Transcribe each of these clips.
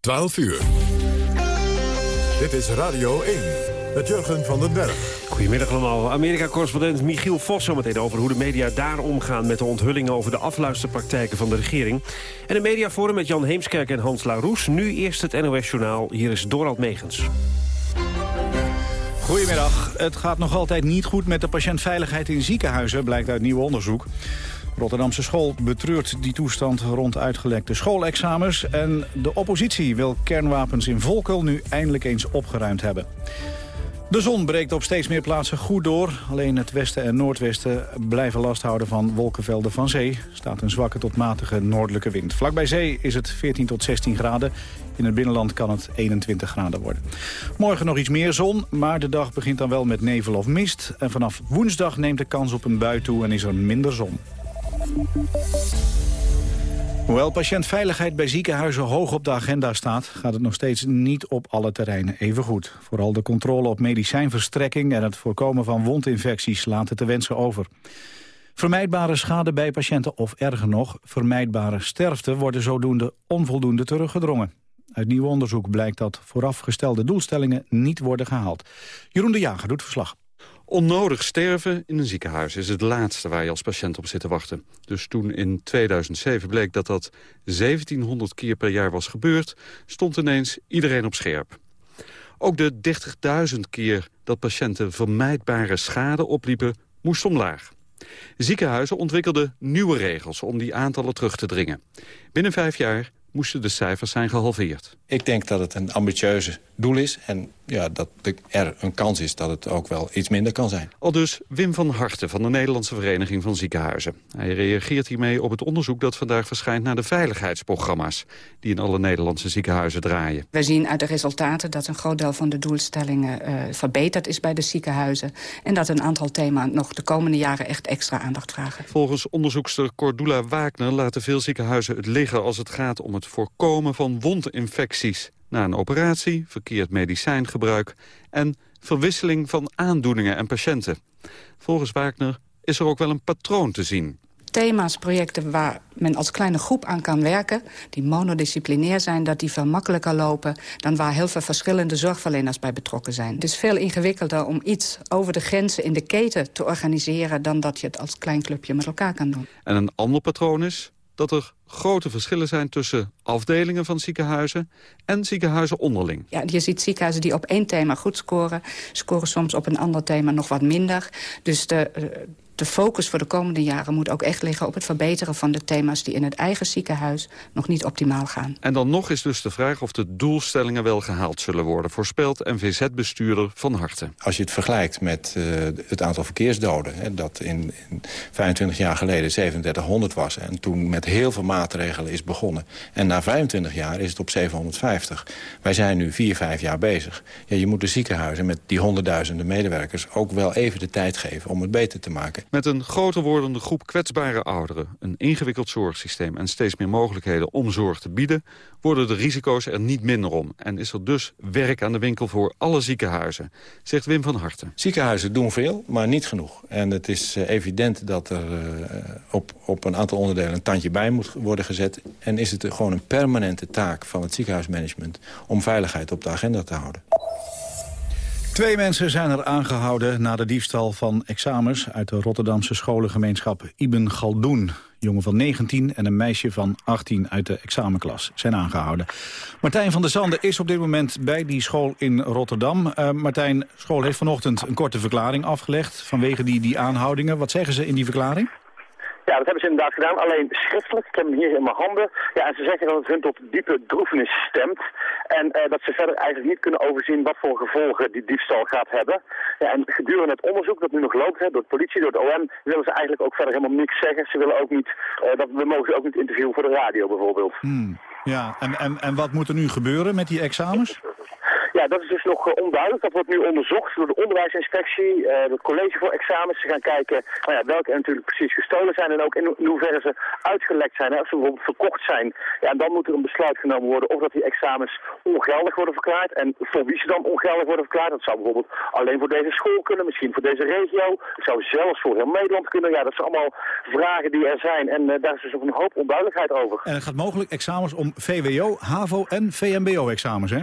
12 uur. Dit is Radio 1 met Jurgen van den Berg. Goedemiddag allemaal. Amerika-correspondent Michiel Vos zometeen over hoe de media daar omgaan... met de onthullingen over de afluisterpraktijken van de regering. En een mediaforum met Jan Heemskerk en Hans Laroes. Nu eerst het NOS-journaal. Hier is Dorald Megens. Goedemiddag. Het gaat nog altijd niet goed met de patiëntveiligheid in ziekenhuizen... blijkt uit nieuw onderzoek. Rotterdamse school betreurt die toestand rond uitgelekte schoolexamens... en de oppositie wil kernwapens in Volkel nu eindelijk eens opgeruimd hebben. De zon breekt op steeds meer plaatsen goed door. Alleen het westen en noordwesten blijven last houden van wolkenvelden van zee. Staat een zwakke tot matige noordelijke wind. Vlak bij zee is het 14 tot 16 graden. In het binnenland kan het 21 graden worden. Morgen nog iets meer zon, maar de dag begint dan wel met nevel of mist. En vanaf woensdag neemt de kans op een bui toe en is er minder zon. Hoewel patiëntveiligheid bij ziekenhuizen hoog op de agenda staat... gaat het nog steeds niet op alle terreinen even goed. Vooral de controle op medicijnverstrekking... en het voorkomen van wondinfecties laten te wensen over. Vermijdbare schade bij patiënten of erger nog... vermijdbare sterfte worden zodoende onvoldoende teruggedrongen. Uit nieuw onderzoek blijkt dat voorafgestelde doelstellingen niet worden gehaald. Jeroen de Jager doet verslag. Onnodig sterven in een ziekenhuis is het laatste waar je als patiënt op zit te wachten. Dus toen in 2007 bleek dat dat 1700 keer per jaar was gebeurd... stond ineens iedereen op scherp. Ook de 30.000 keer dat patiënten vermijdbare schade opliepen, moest omlaag. Ziekenhuizen ontwikkelden nieuwe regels om die aantallen terug te dringen. Binnen vijf jaar moesten de cijfers zijn gehalveerd. Ik denk dat het een ambitieuze doel is en ja, dat er een kans is dat het ook wel iets minder kan zijn. Al dus Wim van Harten van de Nederlandse Vereniging van Ziekenhuizen. Hij reageert hiermee op het onderzoek dat vandaag verschijnt naar de veiligheidsprogramma's die in alle Nederlandse ziekenhuizen draaien. Wij zien uit de resultaten dat een groot deel van de doelstellingen uh, verbeterd is bij de ziekenhuizen en dat een aantal thema's nog de komende jaren echt extra aandacht vragen. Volgens onderzoekster Cordula Wagner laten veel ziekenhuizen het liggen als het gaat om het voorkomen van wondinfecties na een operatie, verkeerd medicijngebruik en verwisseling van aandoeningen en patiënten. Volgens Wagner is er ook wel een patroon te zien. Thema's, projecten waar men als kleine groep aan kan werken... die monodisciplinair zijn, dat die veel makkelijker lopen... dan waar heel veel verschillende zorgverleners bij betrokken zijn. Het is veel ingewikkelder om iets over de grenzen in de keten te organiseren... dan dat je het als klein clubje met elkaar kan doen. En een ander patroon is dat er grote verschillen zijn tussen afdelingen van ziekenhuizen en ziekenhuizen onderling. Ja, je ziet ziekenhuizen die op één thema goed scoren, scoren soms op een ander thema nog wat minder. Dus de, eh, de focus voor de komende jaren moet ook echt liggen op het verbeteren van de thema's die in het eigen ziekenhuis nog niet optimaal gaan. En dan nog is dus de vraag of de doelstellingen wel gehaald zullen worden, voorspelt NVZ-bestuurder Van Harten. Als je het vergelijkt met uh, het aantal verkeersdoden, hè, dat in, in, 25 jaar geleden 3700 was en toen met heel veel maatregelen is begonnen. En na 25 jaar is het op 750. Wij zijn nu 4, 5 jaar bezig. Ja, je moet de ziekenhuizen met die honderdduizenden medewerkers ook wel even de tijd geven om het beter te maken. Met een groter wordende groep kwetsbare ouderen, een ingewikkeld zorgsysteem en steeds meer mogelijkheden om zorg te bieden, worden de risico's er niet minder om. En is er dus werk aan de winkel voor alle ziekenhuizen, zegt Wim van Harten. Ziekenhuizen doen veel, maar niet genoeg. En het is uh, evident dat er uh, op, op een aantal onderdelen een tandje bij moet worden gezet. En is het gewoon een permanente taak van het ziekenhuismanagement om veiligheid op de agenda te houden. Twee mensen zijn er aangehouden na de diefstal van examens... uit de Rotterdamse scholengemeenschap Ibn Galdoen. jongen van 19 en een meisje van 18 uit de examenklas zijn aangehouden. Martijn van der Zanden is op dit moment bij die school in Rotterdam. Uh, Martijn, school heeft vanochtend een korte verklaring afgelegd... vanwege die, die aanhoudingen. Wat zeggen ze in die verklaring? Ja, dat hebben ze inderdaad gedaan, alleen schriftelijk. Ik heb hem hier in mijn handen. Ja, en ze zeggen dat het hun tot diepe droefenis stemt. En uh, dat ze verder eigenlijk niet kunnen overzien wat voor gevolgen die diefstal gaat hebben. Ja, en gedurende het onderzoek dat nu nog loopt, hè, door de politie, door het OM, willen ze eigenlijk ook verder helemaal niks zeggen. Ze willen ook niet, uh, dat, we mogen ze ook niet interviewen voor de radio bijvoorbeeld. Hmm. Ja, en, en, en wat moet er nu gebeuren met die examens? Ja, dat is dus nog uh, onduidelijk. Dat wordt nu onderzocht door de onderwijsinspectie, uh, het college voor examens. Ze gaan kijken nou ja, welke natuurlijk precies gestolen zijn en ook in, hoeverre ze uitgelekt zijn. Hè, of ze bijvoorbeeld verkocht zijn. Ja, en dan moet er een besluit genomen worden of dat die examens ongeldig worden verklaard. En voor wie ze dan ongeldig worden verklaard. Dat zou bijvoorbeeld alleen voor deze school kunnen, misschien voor deze regio. Het zou zelfs voor heel Nederland kunnen. Ja, dat zijn allemaal vragen die er zijn. En uh, daar is dus ook een hoop onduidelijkheid over. En het gaat mogelijk examens om VWO, HAVO en VMBO-examens, hè?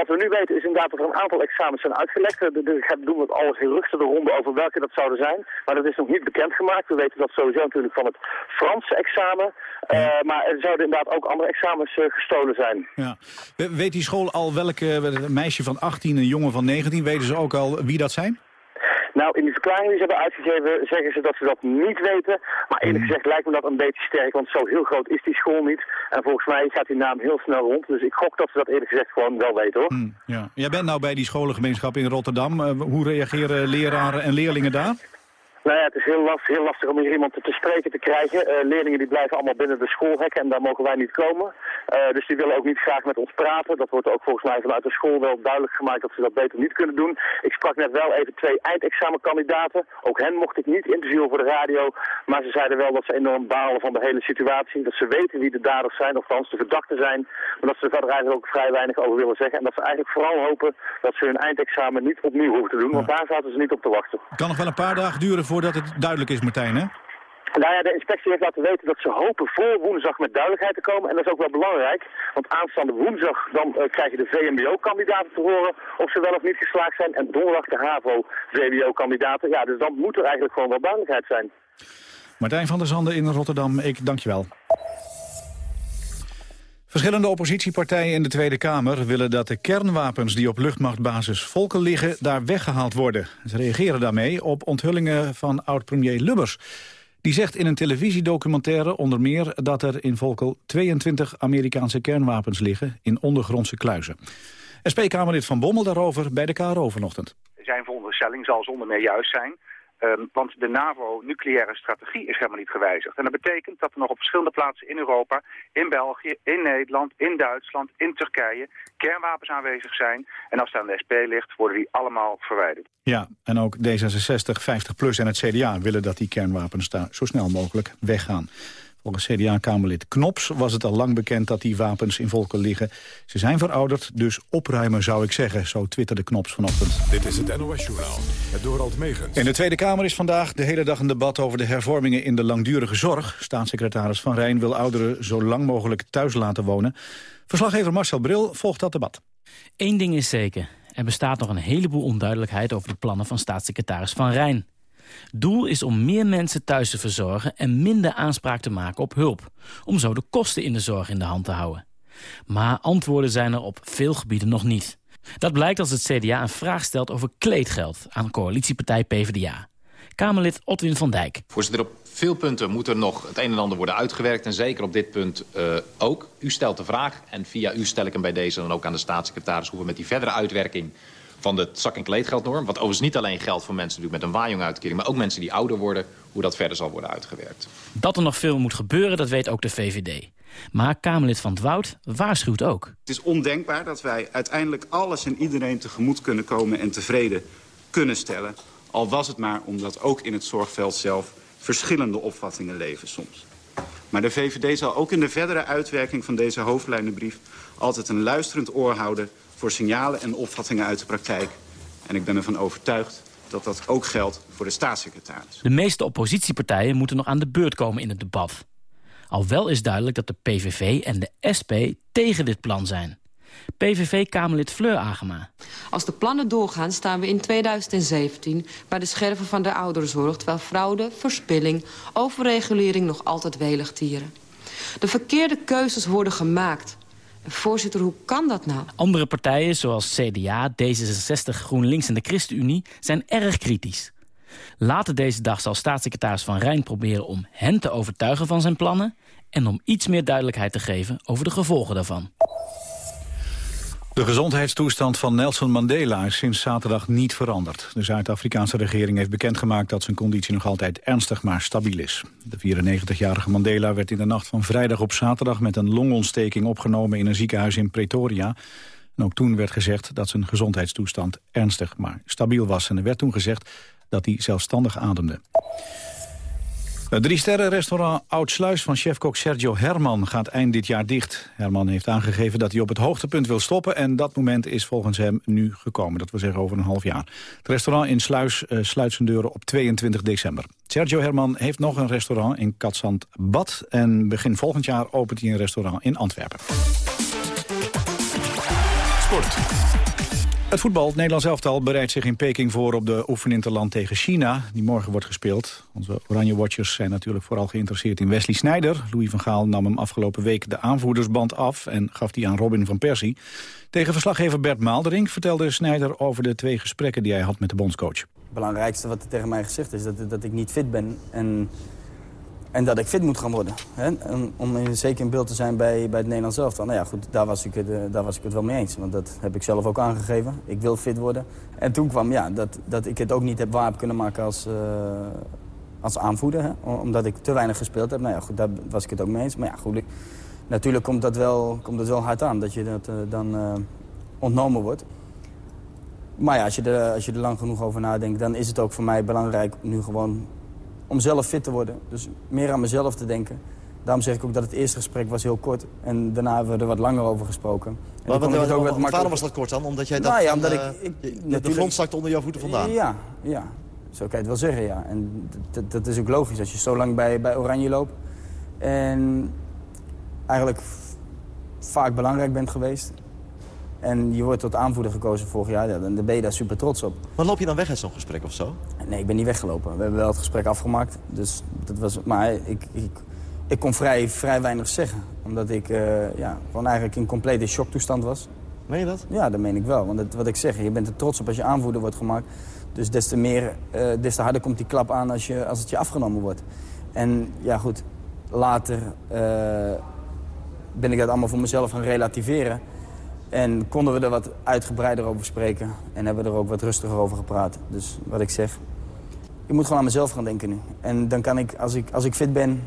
Wat we nu weten is inderdaad dat er een aantal examens zijn uitgelekt. Er doen we rustig de ronde over welke dat zouden zijn. Maar dat is nog niet bekendgemaakt. We weten dat sowieso natuurlijk van het Franse examen. Uh, maar er zouden inderdaad ook andere examens uh, gestolen zijn. Ja. Weet die school al welke meisje van 18 en een jongen van 19, weten ze ook al wie dat zijn? Nou, in die verklaring die ze hebben uitgegeven zeggen ze dat ze dat niet weten. Maar eerlijk gezegd lijkt me dat een beetje sterk, want zo heel groot is die school niet. En volgens mij gaat die naam heel snel rond. Dus ik gok dat ze dat eerlijk gezegd gewoon wel weten hoor. Hmm, ja. Jij bent nou bij die scholengemeenschap in Rotterdam. Uh, hoe reageren leraren en leerlingen daar? Nou ja, het is heel lastig, heel lastig om hier iemand te, te spreken te krijgen. Uh, leerlingen die blijven allemaal binnen de schoolhekken en daar mogen wij niet komen. Uh, dus die willen ook niet graag met ons praten. Dat wordt ook volgens mij vanuit de school wel duidelijk gemaakt dat ze dat beter niet kunnen doen. Ik sprak net wel even twee eindexamenkandidaten. Ook hen mocht ik niet interviewen voor de radio. Maar ze zeiden wel dat ze enorm balen van de hele situatie. Dat ze weten wie de daders zijn, of althans de verdachten zijn. Maar dat ze er verder eigenlijk ook vrij weinig over willen zeggen. En dat ze eigenlijk vooral hopen dat ze hun eindexamen niet opnieuw hoeven te doen. Want daar zaten ze niet op te wachten. Het kan nog wel een paar dagen duren voordat het duidelijk is, Martijn, hè? Nou ja, de inspectie heeft laten weten dat ze hopen voor woensdag met duidelijkheid te komen. En dat is ook wel belangrijk, want aanstaande woensdag dan uh, krijg je de VMBO-kandidaten te horen of ze wel of niet geslaagd zijn. En donderdag de HAVO-VWO-kandidaten. Ja, dus dan moet er eigenlijk gewoon wel duidelijkheid zijn. Martijn van der Zanden in Rotterdam, ik dank je wel. Verschillende oppositiepartijen in de Tweede Kamer willen dat de kernwapens die op luchtmachtbasis Volken liggen daar weggehaald worden. Ze reageren daarmee op onthullingen van oud-premier Lubbers. Die zegt in een televisiedocumentaire onder meer dat er in Volkel 22 Amerikaanse kernwapens liggen in ondergrondse kluizen. SP-Kamerlid Van Bommel daarover bij de KRO vanochtend. Zijn veronderstelling zal zonder meer juist zijn Um, want de NAVO-nucleaire strategie is helemaal niet gewijzigd. En dat betekent dat er nog op verschillende plaatsen in Europa, in België, in Nederland, in Duitsland, in Turkije, kernwapens aanwezig zijn. En als het aan de SP ligt, worden die allemaal verwijderd. Ja, en ook D66, 50PLUS en het CDA willen dat die kernwapens daar zo snel mogelijk weggaan. Volgens CDA-kamerlid Knops was het al lang bekend dat die wapens in volken liggen. Ze zijn verouderd, dus opruimen zou ik zeggen, zo twitterde Knops vanochtend. Dit is het NOS-journaal, het Dorald Megens. In de Tweede Kamer is vandaag de hele dag een debat over de hervormingen in de langdurige zorg. Staatssecretaris Van Rijn wil ouderen zo lang mogelijk thuis laten wonen. Verslaggever Marcel Bril volgt dat debat. Eén ding is zeker. Er bestaat nog een heleboel onduidelijkheid over de plannen van staatssecretaris Van Rijn. Doel is om meer mensen thuis te verzorgen en minder aanspraak te maken op hulp. Om zo de kosten in de zorg in de hand te houden. Maar antwoorden zijn er op veel gebieden nog niet. Dat blijkt als het CDA een vraag stelt over kleedgeld aan coalitiepartij PvdA. Kamerlid Otwin van Dijk. Voorzitter, op veel punten moet er nog het een en ander worden uitgewerkt. En zeker op dit punt uh, ook. U stelt de vraag en via u stel ik hem bij deze dan ook aan de staatssecretaris... hoe we met die verdere uitwerking van de zak- en kleedgeldnorm. Wat overigens niet alleen geldt voor mensen met een waaijong-uitkering... maar ook mensen die ouder worden, hoe dat verder zal worden uitgewerkt. Dat er nog veel moet gebeuren, dat weet ook de VVD. Maar Kamerlid van Woud waarschuwt ook. Het is ondenkbaar dat wij uiteindelijk alles en iedereen tegemoet kunnen komen... en tevreden kunnen stellen. Al was het maar omdat ook in het zorgveld zelf verschillende opvattingen leven soms. Maar de VVD zal ook in de verdere uitwerking van deze hoofdlijnenbrief... altijd een luisterend oor houden voor signalen en opvattingen uit de praktijk. En ik ben ervan overtuigd dat dat ook geldt voor de staatssecretaris. De meeste oppositiepartijen moeten nog aan de beurt komen in het debat. Al wel is duidelijk dat de PVV en de SP tegen dit plan zijn. PVV-Kamerlid Fleur Agema. Als de plannen doorgaan staan we in 2017 bij de scherven van de ouderenzorg... terwijl fraude, verspilling, overregulering nog altijd welig tieren. De verkeerde keuzes worden gemaakt. Voorzitter, hoe kan dat nou? Andere partijen zoals CDA, D66, GroenLinks en de ChristenUnie zijn erg kritisch. Later deze dag zal staatssecretaris Van Rijn proberen om hen te overtuigen van zijn plannen... en om iets meer duidelijkheid te geven over de gevolgen daarvan. De gezondheidstoestand van Nelson Mandela is sinds zaterdag niet veranderd. De Zuid-Afrikaanse regering heeft bekendgemaakt dat zijn conditie nog altijd ernstig maar stabiel is. De 94-jarige Mandela werd in de nacht van vrijdag op zaterdag met een longontsteking opgenomen in een ziekenhuis in Pretoria. En ook toen werd gezegd dat zijn gezondheidstoestand ernstig, maar stabiel was. En er werd toen gezegd dat hij zelfstandig ademde. Het drie-sterren-restaurant Oud-Sluis van chefkok Sergio Herman gaat eind dit jaar dicht. Herman heeft aangegeven dat hij op het hoogtepunt wil stoppen... en dat moment is volgens hem nu gekomen, dat wil zeggen over een half jaar. Het restaurant in Sluis uh, sluit zijn deuren op 22 december. Sergio Herman heeft nog een restaurant in Katzand Bad... en begin volgend jaar opent hij een restaurant in Antwerpen. Sport. Het voetbal, het Nederlands elftal, bereidt zich in Peking voor op de oefeninterland tegen China, die morgen wordt gespeeld. Onze Oranje Watchers zijn natuurlijk vooral geïnteresseerd in Wesley Sneijder. Louis van Gaal nam hem afgelopen week de aanvoerdersband af en gaf die aan Robin van Persie. Tegen verslaggever Bert Maaldering vertelde Sneijder over de twee gesprekken die hij had met de bondscoach. Het belangrijkste wat er tegen mij gezegd is, dat, dat ik niet fit ben en en dat ik fit moet gaan worden. Hè? om in, zeker in beeld te zijn bij, bij het Nederlands elftal. Nou ja, goed, daar was, ik het, eh, daar was ik het wel mee eens. Want dat heb ik zelf ook aangegeven. Ik wil fit worden. En toen kwam ja, dat, dat ik het ook niet heb waar kunnen maken als, uh, als aanvoerder. Hè? Omdat ik te weinig gespeeld heb. Nou ja, goed, daar was ik het ook mee eens. Maar ja, goed, natuurlijk komt dat, wel, komt dat wel hard aan. Dat je dat uh, dan ontnomen wordt. Maar ja, als je, er, als je er lang genoeg over nadenkt... dan is het ook voor mij belangrijk nu gewoon om zelf fit te worden. Dus meer aan mezelf te denken. Daarom zeg ik ook dat het eerste gesprek was heel kort. En daarna hebben we er wat langer over gesproken. maar wat, wat, wat, waarom was dat kort dan? Omdat jij dat nou ja, omdat ik, ik, natuurlijk... de grond stak onder jouw voeten vandaan? Ja, ja. Zo kan je het wel zeggen, ja. En dat is ook logisch als je zo lang bij, bij Oranje loopt. En eigenlijk vaak belangrijk bent geweest. En je wordt tot aanvoerder gekozen vorig jaar. Ja, dan ben je daar super trots op. Maar loop je dan weg uit zo'n gesprek of zo? Nee, ik ben niet weggelopen. We hebben wel het gesprek afgemaakt. Dus dat was, maar ik, ik, ik kon vrij, vrij weinig zeggen. Omdat ik uh, ja, gewoon eigenlijk in complete shocktoestand was. Meen je dat? Ja, dat meen ik wel. Want het, wat ik zeg, je bent er trots op als je aanvoerder wordt gemaakt. Dus des te, meer, uh, des te harder komt die klap aan als, je, als het je afgenomen wordt. En ja goed, later uh, ben ik dat allemaal voor mezelf gaan relativeren. En konden we er wat uitgebreider over spreken. En hebben we er ook wat rustiger over gepraat. Dus wat ik zeg, ik moet gewoon aan mezelf gaan denken nu. En dan kan ik, als ik, als ik fit ben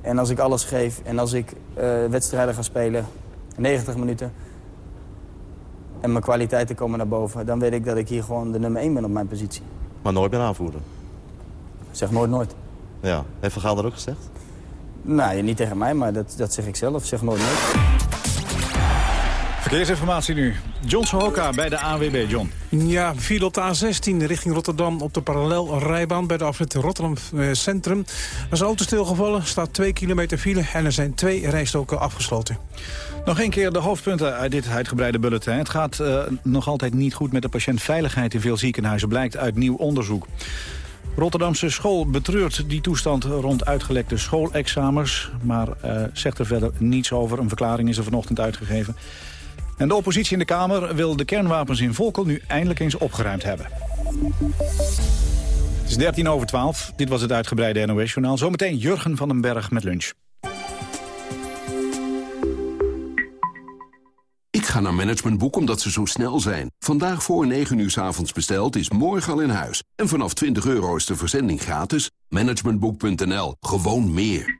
en als ik alles geef... en als ik uh, wedstrijden ga spelen, 90 minuten... en mijn kwaliteiten komen naar boven... dan weet ik dat ik hier gewoon de nummer 1 ben op mijn positie. Maar nooit ben aanvoerder? Zeg nooit nooit. Ja, heeft Van Gaal dat ook gezegd? Nee, niet tegen mij, maar dat, dat zeg ik zelf. Zeg nooit nooit. Verkeersinformatie nu. John Sohoka bij de AWB. John. Ja, file op de A16 richting Rotterdam op de parallelrijbaan bij de afrit Rotterdam eh, Centrum. Er is een auto stilgevallen, staat 2 kilometer file en er zijn twee rijstoken afgesloten. Nog een keer de hoofdpunten uit dit uitgebreide bulletin. Het gaat uh, nog altijd niet goed met de patiëntveiligheid in veel ziekenhuizen, blijkt uit nieuw onderzoek. Rotterdamse school betreurt die toestand rond uitgelekte schoolexamens... maar uh, zegt er verder niets over. Een verklaring is er vanochtend uitgegeven. En de oppositie in de Kamer wil de kernwapens in Volkel nu eindelijk eens opgeruimd hebben. Het is 13 over 12. Dit was het uitgebreide NOS-journaal. Zometeen Jurgen van den Berg met lunch. Ik ga naar Managementboek omdat ze zo snel zijn. Vandaag voor 9 uur s avonds besteld is morgen al in huis. En vanaf 20 euro is de verzending gratis. Managementboek.nl. Gewoon meer.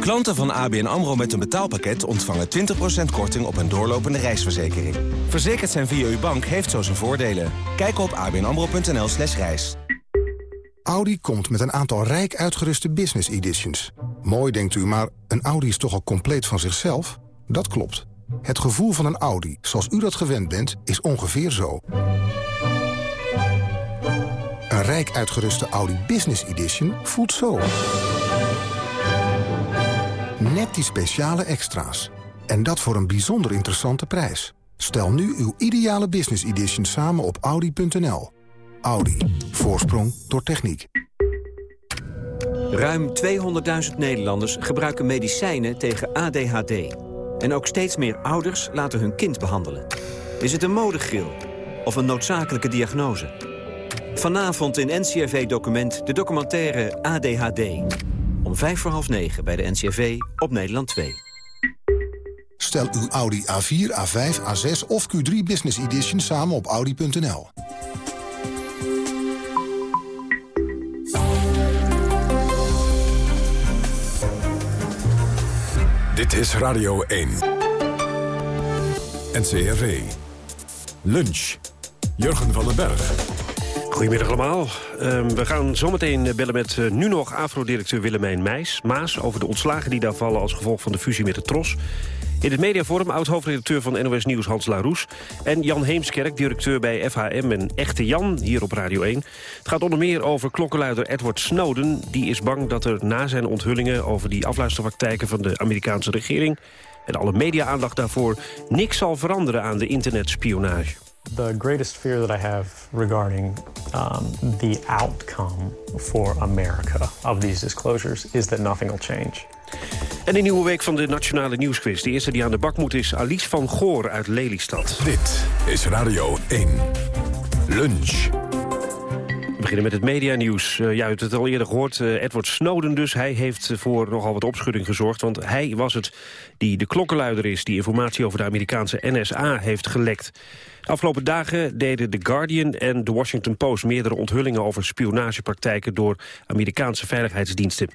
Klanten van ABN AMRO met een betaalpakket ontvangen 20% korting op een doorlopende reisverzekering. Verzekerd zijn via uw bank heeft zo zijn voordelen. Kijk op abnamro.nl slash reis. Audi komt met een aantal rijk uitgeruste business editions. Mooi denkt u, maar een Audi is toch al compleet van zichzelf? Dat klopt. Het gevoel van een Audi, zoals u dat gewend bent, is ongeveer zo. Een rijk uitgeruste Audi Business Edition voelt zo. Net die speciale extra's. En dat voor een bijzonder interessante prijs. Stel nu uw ideale Business Edition samen op Audi.nl. Audi. Voorsprong door techniek. Ruim 200.000 Nederlanders gebruiken medicijnen tegen ADHD. En ook steeds meer ouders laten hun kind behandelen. Is het een modegril of een noodzakelijke diagnose? Vanavond in NCRV-document de documentaire ADHD. Om vijf voor half negen bij de NCRV op Nederland 2. Stel uw Audi A4, A5, A6 of Q3 Business Edition samen op audi.nl. Dit is Radio 1. NCRV. Lunch. Jurgen van den Berg. Goedemiddag allemaal. Ehm, we gaan zometeen bellen met uh, nu nog AFRO-directeur Willemijn Meijs, Maas... over de ontslagen die daar vallen als gevolg van de fusie met de TROS. In het mediaforum oud-hoofdredacteur van NOS Nieuws Hans Laroes... en Jan Heemskerk, directeur bij FHM en Echte Jan, hier op Radio 1. Het gaat onder meer over klokkenluider Edward Snowden. Die is bang dat er na zijn onthullingen over die afluisterpraktijken... van de Amerikaanse regering en alle media-aandacht daarvoor... niks zal veranderen aan de internetspionage. The greatest fear that I have regarding um, the outcome for America of these disclosures is that nothing will change. En een nieuwe week van de Nationale Nieuwsquiz. De eerste die aan de bak moet is Alice van Goor uit Lelystad. Dit is Radio 1. Lunch. We beginnen met het medianieuws. Uh, ja, u hebt het al eerder gehoord. Uh, Edward Snowden dus. Hij heeft voor nogal wat opschudding gezorgd. Want hij was het die de klokkenluider is... die informatie over de Amerikaanse NSA heeft gelekt. Afgelopen dagen deden The Guardian en The Washington Post... meerdere onthullingen over spionagepraktijken... door Amerikaanse veiligheidsdiensten.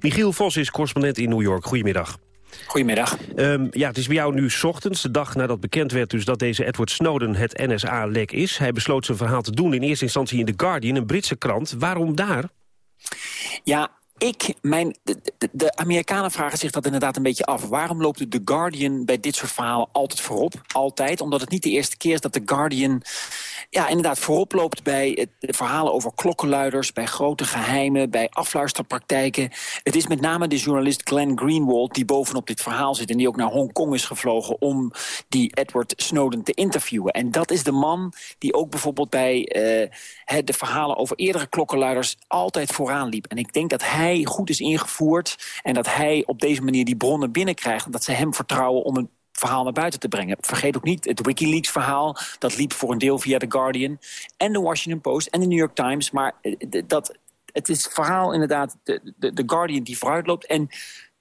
Michiel Vos is correspondent in New York. Goedemiddag. Goedemiddag. Um, ja, het is bij jou nu ochtends, de dag nadat bekend werd dus dat deze Edward Snowden het NSA-lek is. Hij besloot zijn verhaal te doen in eerste instantie in The Guardian, een Britse krant. Waarom daar? Ja, ik, mijn, de, de, de, Amerikanen vragen zich dat inderdaad een beetje af. Waarom loopt de Guardian bij dit soort verhalen altijd voorop? Altijd, omdat het niet de eerste keer is dat The Guardian ja, inderdaad voorop loopt bij de verhalen over klokkenluiders... bij grote geheimen, bij afluisterpraktijken. Het is met name de journalist Glenn Greenwald die bovenop dit verhaal zit... en die ook naar Hongkong is gevlogen om die Edward Snowden te interviewen. En dat is de man die ook bijvoorbeeld bij uh, de verhalen over eerdere klokkenluiders... altijd vooraan liep. En ik denk dat hij goed is ingevoerd en dat hij op deze manier die bronnen binnenkrijgt... en dat ze hem vertrouwen om een verhaal naar buiten te brengen. Vergeet ook niet het Wikileaks-verhaal. Dat liep voor een deel via The Guardian en The Washington Post en The New York Times. Maar eh, dat, het is verhaal inderdaad, de, de, de Guardian die vooruit loopt. En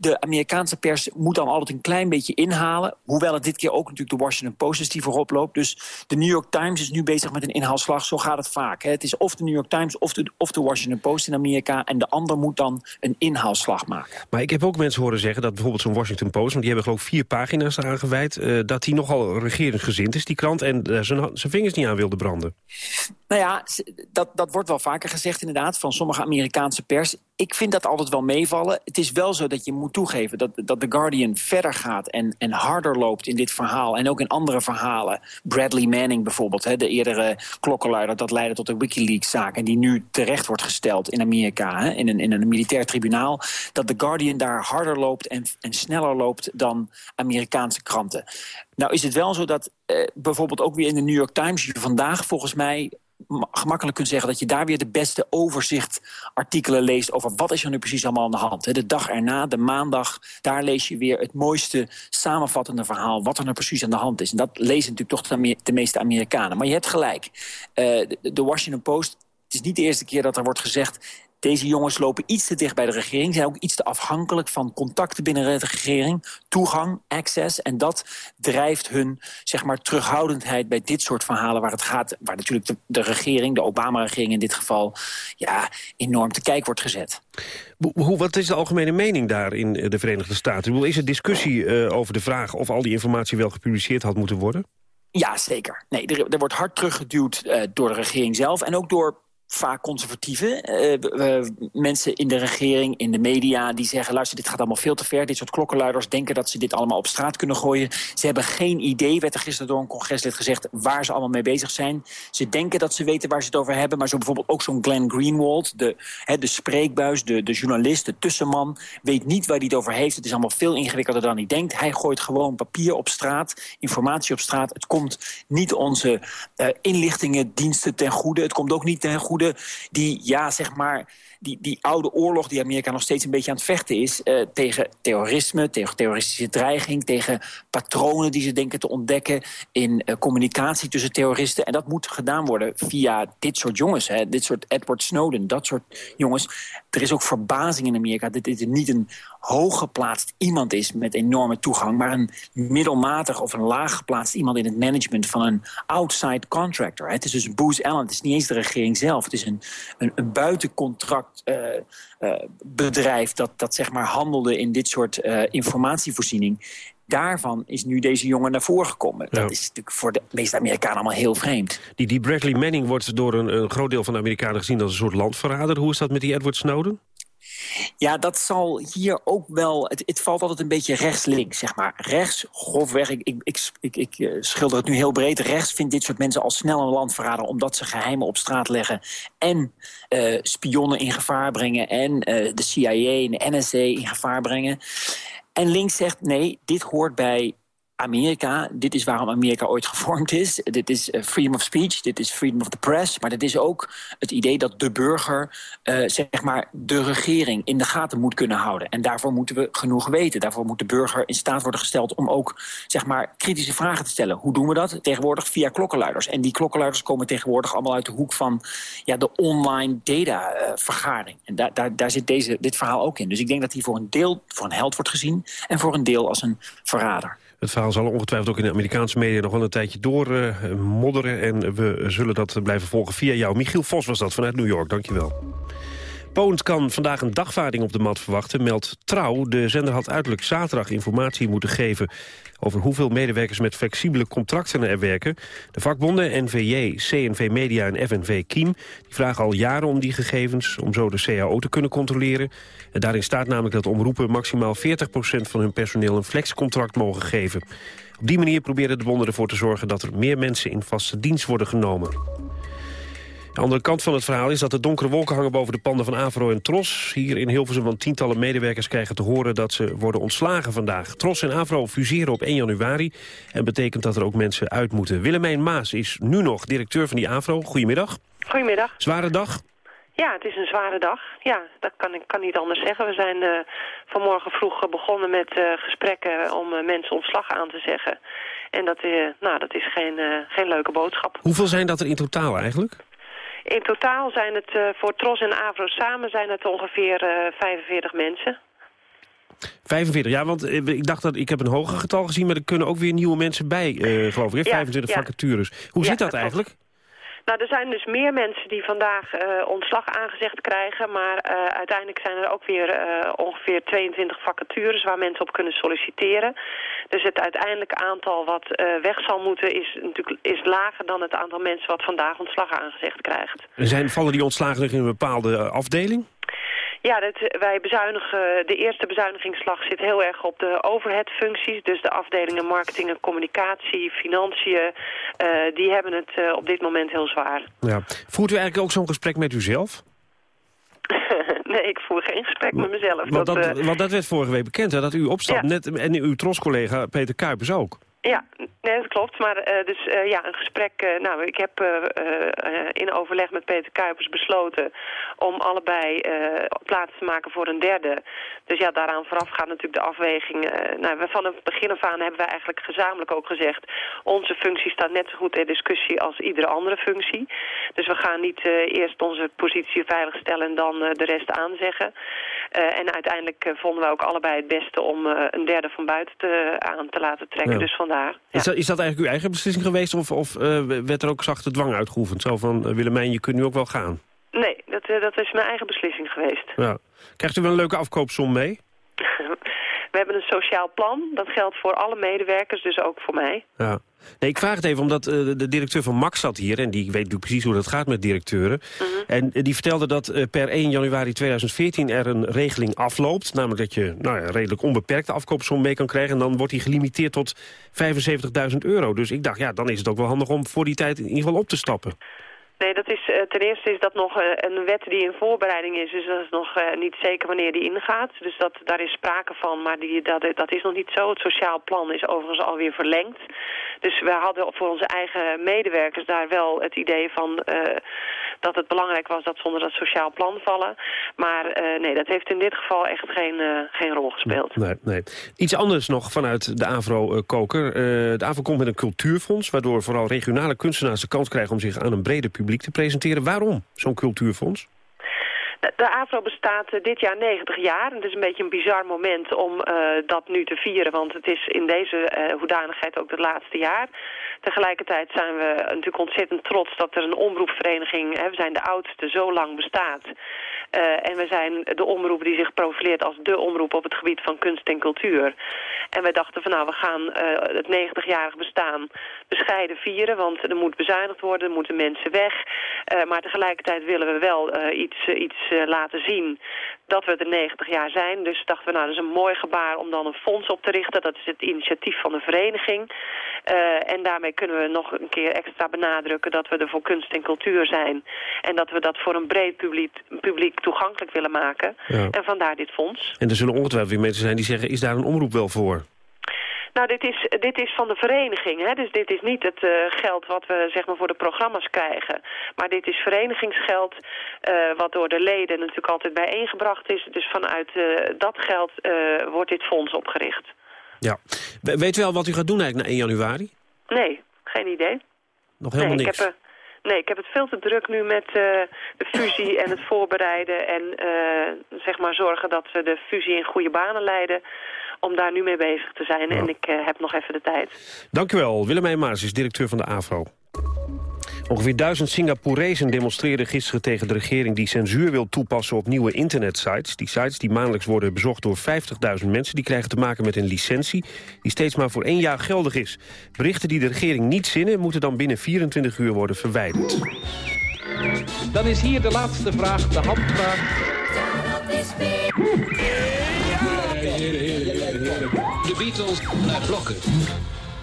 de Amerikaanse pers moet dan altijd een klein beetje inhalen. Hoewel het dit keer ook natuurlijk de Washington Post is die voorop loopt. Dus de New York Times is nu bezig met een inhaalslag. Zo gaat het vaak. Hè. Het is of de New York Times of de, of de Washington Post in Amerika. En de ander moet dan een inhaalslag maken. Maar ik heb ook mensen horen zeggen dat bijvoorbeeld zo'n Washington Post... want die hebben geloof ik vier pagina's eraan gewijd... Uh, dat die nogal regeringsgezind is, die krant... en uh, zijn vingers niet aan wilde branden. Nou ja, dat, dat wordt wel vaker gezegd inderdaad... van sommige Amerikaanse pers ik vind dat altijd wel meevallen. Het is wel zo dat je moet toegeven dat, dat The Guardian verder gaat... En, en harder loopt in dit verhaal en ook in andere verhalen. Bradley Manning bijvoorbeeld, hè, de eerdere klokkenluider... dat leidde tot de Wikileaks-zaak... en die nu terecht wordt gesteld in Amerika... Hè, in, een, in een militair tribunaal... dat The Guardian daar harder loopt en, en sneller loopt dan Amerikaanse kranten. Nou is het wel zo dat eh, bijvoorbeeld ook weer in de New York Times... je vandaag volgens mij gemakkelijk kunt zeggen dat je daar weer de beste overzichtartikelen leest... over wat is er nu precies allemaal aan de hand. De dag erna, de maandag, daar lees je weer het mooiste samenvattende verhaal... wat er nou precies aan de hand is. En dat lezen natuurlijk toch de, meeste Amerikanen. Maar je hebt gelijk. Uh, de Washington Post het is niet de eerste keer dat er wordt gezegd... Deze jongens lopen iets te dicht bij de regering. Zijn ook iets te afhankelijk van contacten binnen de regering. Toegang, access. En dat drijft hun zeg maar, terughoudendheid bij dit soort verhalen... waar het gaat, waar natuurlijk de, de regering, de Obama-regering in dit geval... ja, enorm te kijk wordt gezet. Hoe, wat is de algemene mening daar in de Verenigde Staten? Is er discussie uh, over de vraag of al die informatie wel gepubliceerd had moeten worden? Ja, zeker. Nee, er, er wordt hard teruggeduwd uh, door de regering zelf... en ook door vaak conservatieve uh, mensen in de regering, in de media... die zeggen, luister, dit gaat allemaal veel te ver. Dit soort klokkenluiders denken dat ze dit allemaal op straat kunnen gooien. Ze hebben geen idee, werd er gisteren door een congreslid gezegd... waar ze allemaal mee bezig zijn. Ze denken dat ze weten waar ze het over hebben... maar zo bijvoorbeeld ook zo'n Glenn Greenwald, de, hè, de spreekbuis, de, de journalist, de tussenman... weet niet waar hij het over heeft. Het is allemaal veel ingewikkelder dan hij denkt. Hij gooit gewoon papier op straat, informatie op straat. Het komt niet onze uh, inlichtingendiensten ten goede. Het komt ook niet ten goede die, ja, zeg maar, die, die oude oorlog die Amerika nog steeds een beetje aan het vechten is... Uh, tegen terrorisme, tegen terroristische dreiging... tegen patronen die ze denken te ontdekken in uh, communicatie tussen terroristen. En dat moet gedaan worden via dit soort jongens. Hè, dit soort Edward Snowden, dat soort jongens. Er is ook verbazing in Amerika dat dit niet een hooggeplaatst iemand is met enorme toegang... maar een middelmatig of een laaggeplaatst iemand in het management van een outside contractor. Het is dus Booz Allen, het is niet eens de regering zelf. Het is een, een, een buitencontract bedrijf dat, dat zeg maar handelde in dit soort uh, informatievoorziening daarvan is nu deze jongen naar voren gekomen. Ja. Dat is natuurlijk voor de meeste Amerikanen allemaal heel vreemd. Die, die Bradley Manning wordt door een, een groot deel van de Amerikanen gezien als een soort landverrader. Hoe is dat met die Edward Snowden? Ja, dat zal hier ook wel... Het, het valt altijd een beetje rechts-links, zeg maar. Rechts, grofweg, ik, ik, ik, ik, ik schilder het nu heel breed. Rechts vindt dit soort mensen al snel een landverrader... omdat ze geheimen op straat leggen en uh, spionnen in gevaar brengen... en uh, de CIA en de NSA in gevaar brengen. En links zegt, nee, dit hoort bij Amerika. Dit is waarom Amerika ooit gevormd is. Dit is uh, freedom of speech, dit is freedom of the press. Maar dit is ook het idee dat de burger uh, zeg maar de regering in de gaten moet kunnen houden. En daarvoor moeten we genoeg weten. Daarvoor moet de burger in staat worden gesteld om ook zeg maar, kritische vragen te stellen. Hoe doen we dat? Tegenwoordig via klokkenluiders. En die klokkenluiders komen tegenwoordig allemaal uit de hoek van ja, de online data uh, vergaring. En daar, daar zit deze, dit verhaal ook in. Dus ik denk dat hij voor een deel voor een held wordt gezien en voor een deel als een verrader. Het verhaal zal ongetwijfeld ook in de Amerikaanse media nog wel een tijdje doormodderen. Uh, en we zullen dat blijven volgen via jou. Michiel Vos was dat vanuit New York, dankjewel. Poont kan vandaag een dagvaarding op de mat verwachten, meldt Trouw. De zender had uiterlijk zaterdag informatie moeten geven over hoeveel medewerkers met flexibele contracten er werken. De vakbonden NVJ, CNV Media en FNV Kiem die vragen al jaren om die gegevens... om zo de CAO te kunnen controleren. En daarin staat namelijk dat omroepen maximaal 40% van hun personeel een flexcontract mogen geven. Op die manier proberen de bonden ervoor te zorgen dat er meer mensen in vaste dienst worden genomen. De andere kant van het verhaal is dat er donkere wolken hangen boven de panden van Avro en Tros. Hier in Hilversum van tientallen medewerkers krijgen te horen dat ze worden ontslagen vandaag. Tros en Avro fuseren op 1 januari en betekent dat er ook mensen uit moeten. Willemijn Maas is nu nog directeur van die Avro. Goedemiddag. Goedemiddag. Zware dag? Ja, het is een zware dag. Ja, dat kan ik kan niet anders zeggen. We zijn uh, vanmorgen vroeg begonnen met uh, gesprekken om uh, mensen ontslag aan te zeggen. En dat, nou, dat is geen, geen leuke boodschap. Hoeveel zijn dat er in totaal eigenlijk? In totaal zijn het uh, voor Tros en Avro samen zijn het ongeveer uh, 45 mensen. 45, ja, want ik dacht dat ik heb een hoger getal gezien... maar er kunnen ook weer nieuwe mensen bij, uh, geloof ik, hè? 25 ja. vacatures. Hoe ja, zit dat, dat eigenlijk? Nou, er zijn dus meer mensen die vandaag uh, ontslag aangezegd krijgen. Maar uh, uiteindelijk zijn er ook weer uh, ongeveer 22 vacatures waar mensen op kunnen solliciteren. Dus het uiteindelijke aantal wat weg zal moeten is, natuurlijk, is lager dan het aantal mensen wat vandaag ontslag aangezegd krijgt. Zijn, vallen die ontslagen in een bepaalde afdeling? Ja, dat, wij bezuinigen, de eerste bezuinigingsslag zit heel erg op de overheadfuncties. Dus de afdelingen marketing en communicatie, financiën, uh, die hebben het uh, op dit moment heel zwaar. Ja. Voert u eigenlijk ook zo'n gesprek met uzelf? nee, ik voer geen gesprek met mezelf. Want dat, dat, uh... want dat werd vorige week bekend, hè, dat u opstapt. Ja. Net, en uw troscollega Peter Kuipers ook. Ja, nee, dat klopt. Maar uh, dus uh, ja, een gesprek. Uh, nou, ik heb in overleg met Peter Kuipers besloten om allebei plaats te maken voor een derde. Dus ja, daaraan vooraf gaat natuurlijk de afweging. nou, we van het begin af aan hebben we eigenlijk gezamenlijk ook gezegd... onze functie staat net zo goed in discussie als iedere andere functie. Dus we gaan niet eerst onze positie veiligstellen en dan de rest aanzeggen. En uiteindelijk vonden we ook allebei het beste om een derde van buiten te, aan te laten trekken. Ja. Dus vandaar. Ja. Is, dat, is dat eigenlijk uw eigen beslissing geweest of, of werd er ook zachte dwang uitgeoefend? Zo van, Willemijn, je kunt nu ook wel gaan. Nee, dat, dat is mijn eigen beslissing geweest. Ja. Krijgt u wel een leuke afkoopsom mee? We hebben een sociaal plan. Dat geldt voor alle medewerkers, dus ook voor mij. Ja. Nee, ik vraag het even omdat uh, de directeur van Max zat hier... en die weet natuurlijk precies hoe dat gaat met directeuren. Mhm. Mm -hmm. En uh, die vertelde dat uh, per 1 januari 2014 er een regeling afloopt. Namelijk dat je nou ja, redelijk onbeperkte afkoopsom mee kan krijgen... en dan wordt die gelimiteerd tot 75.000 euro. Dus ik dacht, ja, dan is het ook wel handig om voor die tijd in ieder geval op te stappen. Nee, dat is, uh, ten eerste is dat nog uh, een wet die in voorbereiding is. Dus dat is nog uh, niet zeker wanneer die ingaat. Dus dat, daar is sprake van, maar die, dat, dat is nog niet zo. Het sociaal plan is overigens alweer verlengd. Dus we hadden voor onze eigen medewerkers daar wel het idee van... dat het belangrijk was dat ze onder dat sociaal plan vallen. Maar nee, dat heeft in dit geval echt geen, geen rol gespeeld. Nee, nee. Iets anders nog vanuit de AVRO-koker. de AVRO komt met een cultuurfonds... waardoor vooral regionale kunstenaars de kans krijgen... om zich aan een breder publiek te presenteren. Waarom zo'n cultuurfonds? De AVRO bestaat eh, dit jaar 90 jaar. Het is een beetje een bizar moment om uh, dat nu te vieren. Want het is in deze uh, hoedanigheid ook het laatste jaar. Tegelijkertijd zijn we natuurlijk ontzettend trots dat er een omroepvereniging... Hè, we zijn de oudste, zo lang bestaat. En we zijn de omroep die zich profileert als de omroep op het gebied van kunst en cultuur. En wij dachten van nou, we gaan het 90-jarig bestaan bescheiden vieren, want er moet bezuinigd worden, er moeten mensen weg. Maar tegelijkertijd willen we wel iets, iets laten zien dat we er 90 jaar zijn. Dus dachten we, nou, dat is een mooi gebaar om dan een fonds op te richten. Dat is het initiatief van de vereniging. Uh, en daarmee kunnen we nog een keer extra benadrukken dat we er voor kunst en cultuur zijn. En dat we dat voor een breed publiek, publiek toegankelijk willen maken. Ja. En vandaar dit fonds. En er zullen ongetwijfeld weer mensen zijn die zeggen, is daar een omroep wel voor? Nou, dit is, dit is van de vereniging. Hè? Dus dit is niet het uh, geld wat we zeg maar, voor de programma's krijgen. Maar dit is verenigingsgeld uh, wat door de leden natuurlijk altijd bijeengebracht is. Dus vanuit uh, dat geld wordt dit fonds opgericht. Ja. Weet u wel wat u gaat doen eigenlijk na 1 januari? Nee, geen idee. Nog helemaal nee, niks? Ik heb, Nee, ik heb het veel te druk nu met uh, de fusie en het voorbereiden... en uh, zeg maar zorgen dat we de fusie in goede banen leiden om daar nu mee bezig te zijn. En ik uh, heb nog even de tijd. Dank u wel. Willemijn Maas is directeur van de AVRO. Ongeveer duizend Singaporezen demonstreerden gisteren tegen de regering... die censuur wil toepassen op nieuwe internetsites. Die sites die maandelijks worden bezocht door 50.000 mensen... die krijgen te maken met een licentie die steeds maar voor één jaar geldig is. Berichten die de regering niet zinnen... moeten dan binnen 24 uur worden verwijderd. Dan is hier de laatste vraag, de handvraag. De Beatles naar blokken.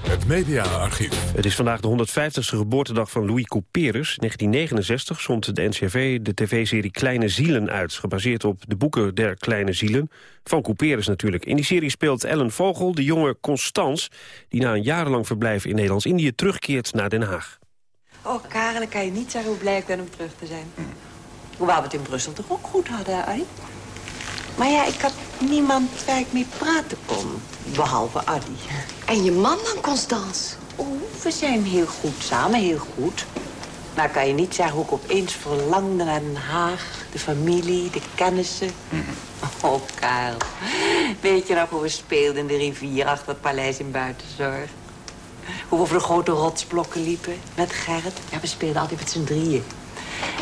Het mediaarchief. Het is vandaag de 150ste geboortedag van Louis Couperus. In 1969 zond de NCRV de tv-serie Kleine Zielen uit... gebaseerd op de boeken der Kleine Zielen. Van Couperus natuurlijk. In die serie speelt Ellen Vogel de jonge Constance... die na een jarenlang verblijf in Nederlands-Indië terugkeert naar Den Haag. Oh, Karel, ik kan je niet zeggen hoe blij ik ben om terug te zijn. Hoewel we het in Brussel toch ook goed hadden, Arie? Maar ja, ik had niemand waar ik mee praten kon. Behalve Adi. En je man dan, Constance? Oeh, we zijn heel goed samen, heel goed. Nou kan je niet zeggen hoe ik opeens verlangde naar Den Haag. De familie, de kennissen. Oh, Karel. Weet je nog hoe we speelden in de rivier achter het paleis in Buitenzorg? Hoe we over de grote rotsblokken liepen met Gerrit. Ja, we speelden altijd met z'n drieën.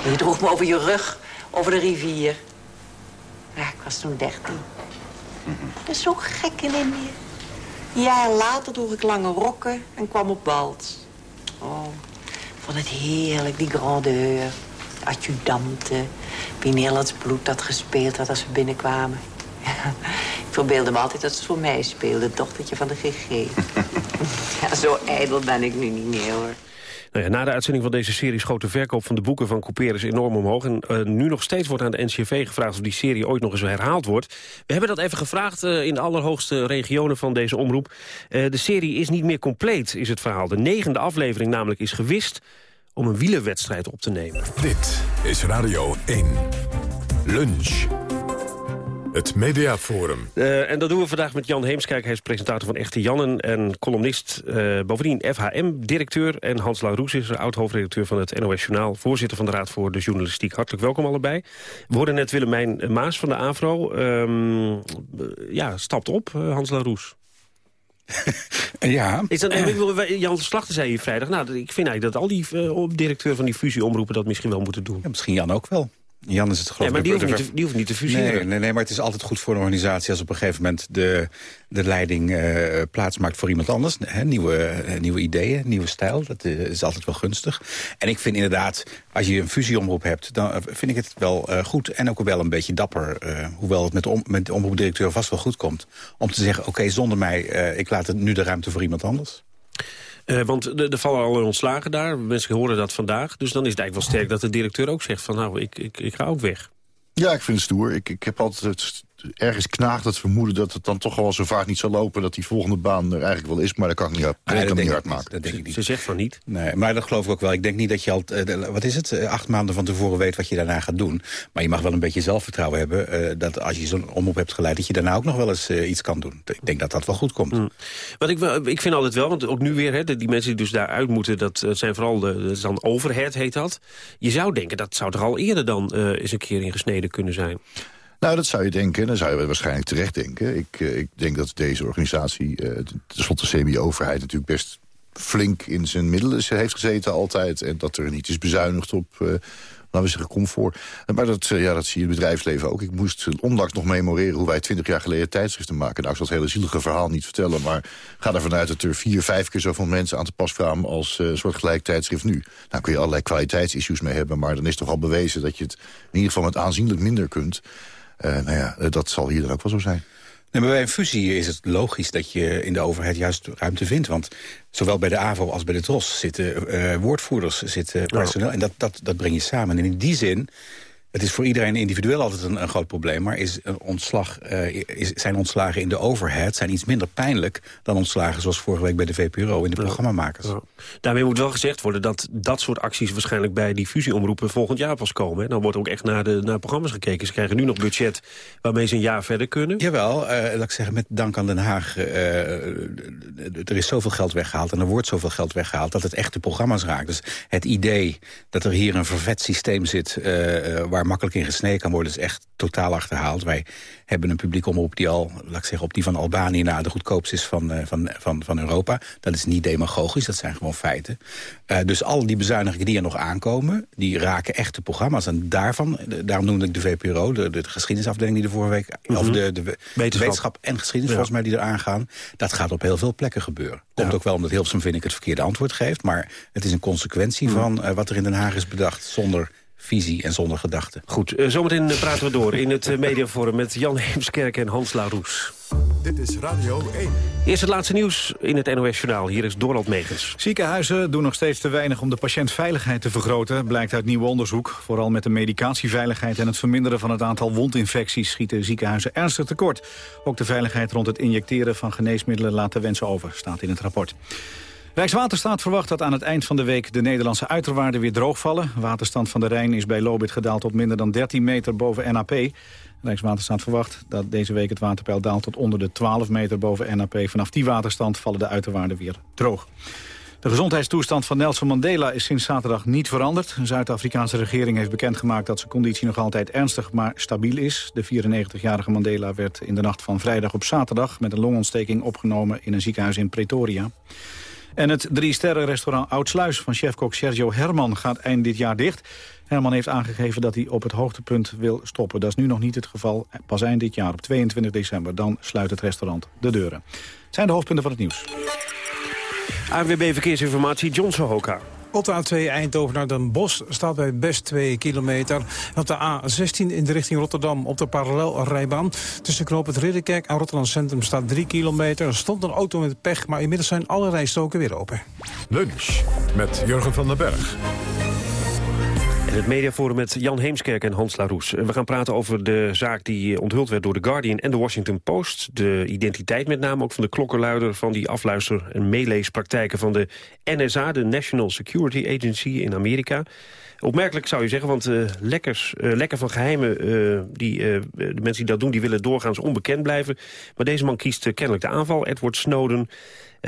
En je droeg me over je rug, over de rivier. Ja, ik was toen dertien. Dat is zo gek in Indië. Een jaar later droeg ik lange rokken en kwam op bals. Oh, vond het heerlijk, die grandeur. De adjudanten, wie Nederlands bloed had gespeeld had als we binnenkwamen. ik verbeelde me altijd dat ze voor mij speelde, het dochtertje van de GG. ja, zo ijdel ben ik nu niet meer, hoor. Nou ja, na de uitzending van deze serie schoot de verkoop van de boeken van Couperus enorm omhoog. En uh, nu nog steeds wordt aan de NCV gevraagd of die serie ooit nog eens herhaald wordt. We hebben dat even gevraagd uh, in de allerhoogste regionen van deze omroep. De serie is niet meer compleet, is het verhaal. De negende aflevering namelijk is gewist om een wielerwedstrijd op te nemen. Dit is Radio 1. Lunch. Het Mediaforum. Uh, en dat doen we vandaag met Jan Heemskerk. Hij is presentator van Echte Jannen en columnist. Uh, bovendien FHM-directeur. En Hans Laroes is oud-hoofdredacteur van het NOS Journaal. Voorzitter van de Raad voor de Journalistiek. Hartelijk welkom allebei. We hoorden net Willemijn Maas van de AVRO. Um, ja, stapt op, Hans Laroes. ja. Is dat, Jan Slachter zei hier vrijdag... Nou, ik vind eigenlijk dat al die uh, directeuren van die fusieomroepen... dat misschien wel moeten doen. Ja, misschien Jan ook wel. Jan is het geloof ja, maar die hoeft, niet te, die hoeft niet te fuseren. Nee, nee, nee, maar het is altijd goed voor een organisatie... als op een gegeven moment de, de leiding uh, plaats maakt voor iemand anders. Nieuwe, uh, nieuwe ideeën, nieuwe stijl. Dat uh, is altijd wel gunstig. En ik vind inderdaad, als je een fusieomroep hebt... dan vind ik het wel goed en ook wel een beetje dapper. hoewel het met de, om, met de omroepdirecteur vast wel goed komt. Om te zeggen, oké, okay, zonder mij, ik laat het nu de ruimte voor iemand anders. Uh, want er vallen al ontslagen daar. Mensen horen dat vandaag. Dus dan is het eigenlijk wel sterk dat de directeur ook zegt van... nou, ik, ik, ik ga ook weg. Ja, ik vind het stoer. Ik, ik heb altijd ergens knaagt het vermoeden dat het dan toch wel zo vaak niet zal lopen... dat die volgende baan er eigenlijk wel is, maar dat kan ik niet, hard, nee, kan niet hard maken. Dat denk ik niet. Ze zegt van niet. Nee, maar dat geloof ik ook wel. Ik denk niet dat je al, uh, wat is het, uh, acht maanden van tevoren weet wat je daarna gaat doen. Maar je mag wel een beetje zelfvertrouwen hebben... Uh, dat als je zo'n omroep hebt geleid, dat je daarna ook nog wel eens iets kan doen. Ik denk dat dat wel goed komt. Mm. Wat ik, ik vind altijd wel, want ook nu weer, hè, die mensen die dus daaruit moeten... dat zijn vooral de, dat is dan overhead, heet dat. Je zou denken, dat zou toch al eerder dan eens een keer in gesneden kunnen zijn. Nou, dat zou je denken. Dan zou je waarschijnlijk terecht denken. Ik, uh, ik denk dat deze organisatie, uh, tenslotte semi-overheid... natuurlijk best flink in zijn middelen heeft gezeten altijd. En dat er niet is bezuinigd op, uh, laten we zeggen, comfort. Maar dat, ja, dat zie je in het bedrijfsleven ook. Ik moest onlangs nog memoreren hoe wij twintig jaar geleden tijdschriften maken. Nou, ik zal het hele zielige verhaal niet vertellen... maar ga ervan uit dat er vier, vijf keer zoveel mensen aan te pas kwamen... als een soort gelijk tijdschrift nu. Nou kun je allerlei kwaliteitsissues mee hebben... maar dan is toch al bewezen dat je het in ieder geval met aanzienlijk minder kunt... Uh, nou ja, dat zal hier dan ook wel zo zijn. Nee, maar bij een fusie is het logisch dat je in de overheid juist ruimte vindt. Want zowel bij de AVO als bij de TROS zitten uh, woordvoerders, zitten personeel. En dat, dat, dat breng je samen. En in die zin het is voor iedereen individueel altijd een, een groot probleem... maar is een ontslag, uh, is, zijn ontslagen in de overhead zijn iets minder pijnlijk... dan ontslagen zoals vorige week bij de VPRO in de programmamakers. Ja. Daarmee moet wel gezegd worden dat dat soort acties... waarschijnlijk bij die fusieomroepen volgend jaar pas komen. Hè? Dan wordt ook echt naar de naar programma's gekeken. Ze krijgen nu nog budget waarmee ze een jaar verder kunnen. Jawel, uh, laat ik zeggen, met dank aan Den Haag... Uh, er is zoveel geld weggehaald en er wordt zoveel geld weggehaald... dat het echt de programma's raakt. Dus het idee dat er hier een vervet systeem zit... waar makkelijk in gesneden kan worden... is echt totaal achterhaald. Wij hebben een publiek omroep die al, laat ik zeggen... op die van Albanië na de goedkoopste is van, uh, van, van, van Europa. Dat is niet demagogisch, dat zijn gewoon feiten. Uh, dus al die bezuinigingen die er nog aankomen... die raken echte programma's. En daarvan, de, daarom noemde ik de VPRO, de, de geschiedenisafdeling... die er vorige week, mm -hmm. of de, de wetenschap. wetenschap en geschiedenis ja. volgens mij die er aangaan... dat gaat op heel veel plekken gebeuren. Komt ja. ook wel omdat Hilversum, vind ik, het verkeerde antwoord geeft. Maar het is een consequentie mm. van uh, wat er in Den Haag is bedacht... zonder visie en zonder gedachten. Goed, uh, zometeen praten we door in het uh, mediaforum met Jan Heemskerk en Hans Laroes. Dit is Radio 1. Eerst het laatste nieuws in het NOS-journaal. Hier is Dorald Megens. Ziekenhuizen doen nog steeds te weinig om de patiëntveiligheid te vergroten... blijkt uit nieuw onderzoek. Vooral met de medicatieveiligheid en het verminderen van het aantal wondinfecties... schieten ziekenhuizen ernstig tekort. Ook de veiligheid rond het injecteren van geneesmiddelen laat de wensen over, staat in het rapport. Rijkswaterstaat verwacht dat aan het eind van de week de Nederlandse uiterwaarden weer droogvallen. Waterstand van de Rijn is bij Lobit gedaald tot minder dan 13 meter boven NAP. Rijkswaterstaat verwacht dat deze week het waterpeil daalt tot onder de 12 meter boven NAP. Vanaf die waterstand vallen de uiterwaarden weer droog. De gezondheidstoestand van Nelson Mandela is sinds zaterdag niet veranderd. De Zuid-Afrikaanse regering heeft bekendgemaakt dat zijn conditie nog altijd ernstig maar stabiel is. De 94-jarige Mandela werd in de nacht van vrijdag op zaterdag met een longontsteking opgenomen in een ziekenhuis in Pretoria. En het drie-sterren-restaurant Oudsluis van chefkok Sergio Herman gaat eind dit jaar dicht. Herman heeft aangegeven dat hij op het hoogtepunt wil stoppen. Dat is nu nog niet het geval. Pas eind dit jaar, op 22 december, dan sluit het restaurant de deuren. Zijn de hoofdpunten van het nieuws. AWB Verkeersinformatie, John Sohoka. Op de A2 Eindhoven naar Den Bosch staat bij best 2 kilometer. Op de A16 in de richting Rotterdam op de parallelrijbaan. Tussen knoop het Ridderkerk en Rotterdam Centrum staat 3 kilometer. Er stond een auto met pech, maar inmiddels zijn alle rijstoken weer open. Lunch met Jurgen van den Berg. Het mediaforum met Jan Heemskerk en Hans Laroes. We gaan praten over de zaak die onthuld werd door The Guardian en de Washington Post. De identiteit met name ook van de klokkenluider van die afluister- en meeleespraktijken van de NSA, de National Security Agency in Amerika. Opmerkelijk zou je zeggen, want uh, lekkers, uh, lekker van geheimen, die, de mensen die dat doen, die willen doorgaans onbekend blijven. Maar deze man kiest kennelijk de aanval, Edward Snowden.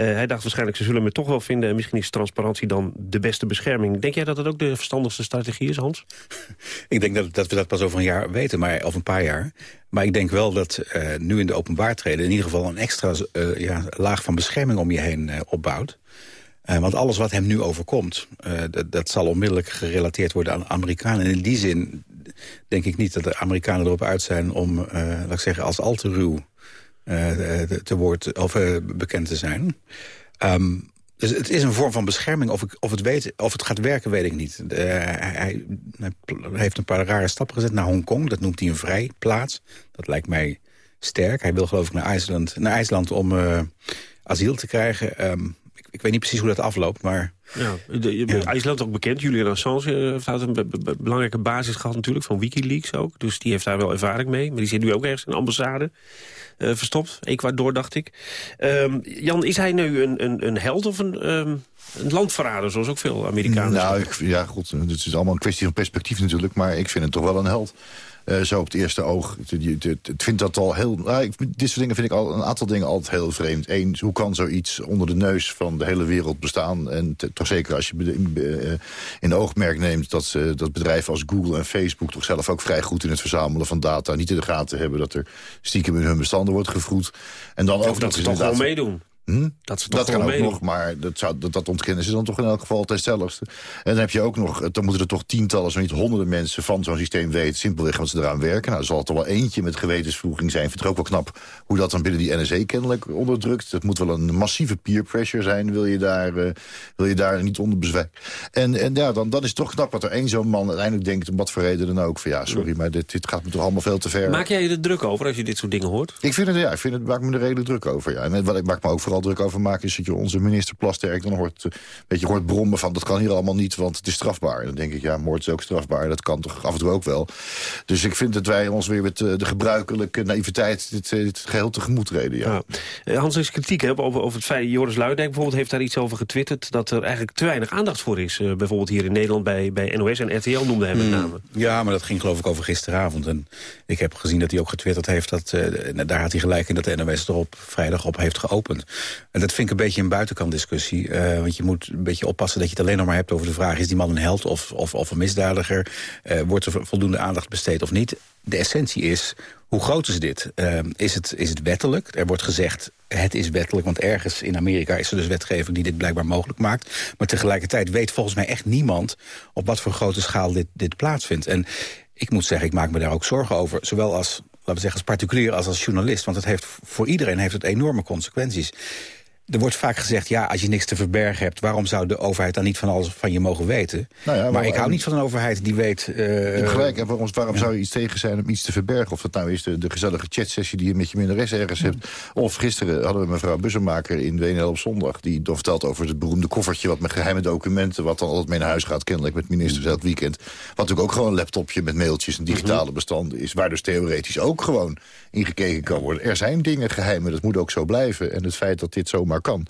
Hij dacht waarschijnlijk, ze zullen me toch wel vinden... en misschien is transparantie dan de beste bescherming. Denk jij dat dat ook de verstandigste strategie is, Hans? Ik denk dat, dat we dat pas over een jaar weten, maar, of een paar jaar. Maar ik denk wel dat nu in de openbaar treden... in ieder geval een extra ja, laag van bescherming om je heen opbouwt. Want alles wat hem nu overkomt, dat, dat, zal onmiddellijk gerelateerd worden aan Amerikanen. En in die zin denk ik niet dat de Amerikanen erop uit zijn om, laat ik zeggen, als al te ruw te woord of bekend te zijn. Um, dus het is een vorm van bescherming. Of, ik, of, het, weet, of het gaat werken, weet ik niet. hij, heeft een paar rare stappen gezet naar Hongkong. Dat noemt hij een vrijplaats. Dat lijkt mij sterk. Hij wil geloof ik naar IJsland, naar IJsland om asiel te krijgen. Um, ik weet niet precies hoe dat afloopt, maar Ja, de, de- IJsland ook bekend. Julian Assange eh, heeft daar een be- be- belangrijke basis gehad natuurlijk. Van Wikileaks ook. Dus die heeft daar wel ervaring mee. Maar die zit nu ook ergens in de ambassade. eh, verstopt. Ecuador, dacht ik. Ehm, Jan, is hij nu een, een, een held of een, ehm, een landverrader... zoals ook veel Amerikanen Nou, ik, ja, goed, het is allemaal een kwestie van perspectief natuurlijk... maar ik vind het toch wel een held. Eh, zo op het eerste oog. Ik vind dat al heel... Nou, ik, dit soort dingen vind ik al een aantal dingen altijd heel vreemd. Eén, hoe kan zoiets onder de neus van de hele wereld bestaan? En toch zeker als je eh, in oogmerk neemt... Dat, ze- dat bedrijven als Google en Facebook toch zelf ook vrij goed in het verzamelen van data... niet in de gaten hebben dat er stiekem in hun bestanden wordt gevroed. En dan ook Of nog dat ze eens toch inderdaad- meedoen. Hm? Dat ze toch dat kan ook meedoen. nog, maar dat, zou, dat, dat ontkennen ze dan toch in elk geval hetzelfde. En dan heb je ook nog, dan moeten er toch tientallen, zo niet honderden mensen van zo'n systeem weten, simpelweg wat ze eraan werken. Nou, er zal er wel eentje met gewetensvoeging zijn. Ik vind het ook wel knap hoe dat dan binnen die NSE kennelijk onderdrukt. Het moet wel een massieve peer pressure zijn, wil je daar, eh, wil je daar niet onder bezwijken. En, en ja, dan, dan is het toch knap dat er één zo'n man uiteindelijk denkt, om wat voor reden dan ook, van ja, sorry, maar dit, dit gaat me toch allemaal veel te ver. Maak jij je er druk over als je dit soort dingen hoort? Ik vind het, ja, ik vind het, maak me er redelijk druk over. Ja. En wat ik maak me ook vooral druk over maak... is dat je onze minister Plasterk dan hoort, eh, weet je, hoort brommen van... dat kan hier allemaal niet, want het is strafbaar. En dan denk ik, ja, moord is ook strafbaar. Dat kan toch af en toe ook wel. Dus ik vind dat wij ons weer met eh, de gebruikelijke naïviteit... dit, eh, dit geheel tegemoet reden, ja. Eh, Hans, is kritiek hè, over, over het feit... Joris Luijendijk bijvoorbeeld heeft daar iets over getwitterd... dat er eigenlijk te weinig aandacht voor is. Bijvoorbeeld hier in Nederland bij, bij NOS en RTL noemde hij met Hmm. name. Ja, maar dat ging geloof ik over gisteravond. En ik heb gezien dat hij ook getwitterd heeft... dat eh, daar had hij gelijk in dat de NOS erop vrijdag op heeft geopend. En dat vind ik een beetje een buitenkantdiscussie. eh want je moet een beetje oppassen dat je het alleen nog maar hebt over de vraag... is die man een held of, of, of een misdadiger? Eh, wordt er voldoende aandacht besteed of niet? De essentie is, hoe groot is dit? Eh, is, het, is het wettelijk? Er wordt gezegd, het is wettelijk, want ergens in Amerika is er dus wetgeving die dit blijkbaar mogelijk maakt. Maar tegelijkertijd weet volgens mij echt niemand op wat voor grote schaal dit, dit plaatsvindt. En ik moet zeggen, ik maak me daar ook zorgen over. Zowel als, laten we zeggen, als particulier als als journalist. Want het heeft, voor iedereen heeft het enorme consequenties. Er wordt vaak gezegd, ja, als je niks te verbergen hebt... waarom zou de overheid dan niet van alles van je mogen weten? Nou ja, maar, maar- ik hou niet van een overheid die weet... hebt gelijk, en waarom, waarom zou je iets tegen zijn om iets te verbergen? Of dat nou is de, de gezellige chatsessie die je met je minnares ergens hebt. Of gisteren hadden we mevrouw Bussemaker in WNL op zondag... die dan vertelt over het beroemde koffertje wat met geheime documenten... wat dan altijd mee naar huis gaat, kennelijk met ministers elk weekend. Wat natuurlijk ook gewoon een laptopje met mailtjes en digitale bestanden is... waar dus theoretisch ook gewoon ingekeken kan worden. Er zijn dingen geheimen, dat moet ook zo blijven. En het feit dat dit zomaar kan...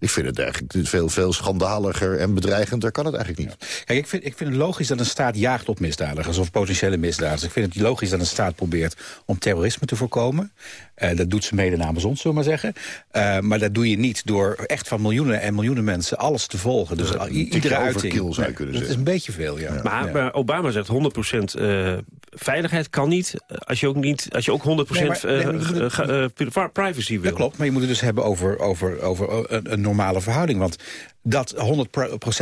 ik vind het eigenlijk veel, veel schandaliger en bedreigender kan het eigenlijk niet. Kijk, ik vind, ik vind het logisch dat een staat jaagt op misdadigers... of potentiële misdadigers. Ik vind het logisch dat een staat probeert om terrorisme te voorkomen. Eh, dat doet ze mede namens ons, zullen we maar zeggen. Eh, maar dat doe je niet door echt van miljoenen en miljoenen mensen alles te volgen. Dus iedere overkill, uiting. zou je Nee, kunnen dat is zeggen. een beetje veel, ja. Maar, Ja. maar Obama zegt 100% eh, veiligheid kan niet... eh, als je ook, niet, als je ook 100% Nee, maar- nee, eh, maar je moet het- ge- eh, pri- privacy wil. Dat klopt, maar je moet het dus hebben over, over, over een normale verhouding. Want dat 100%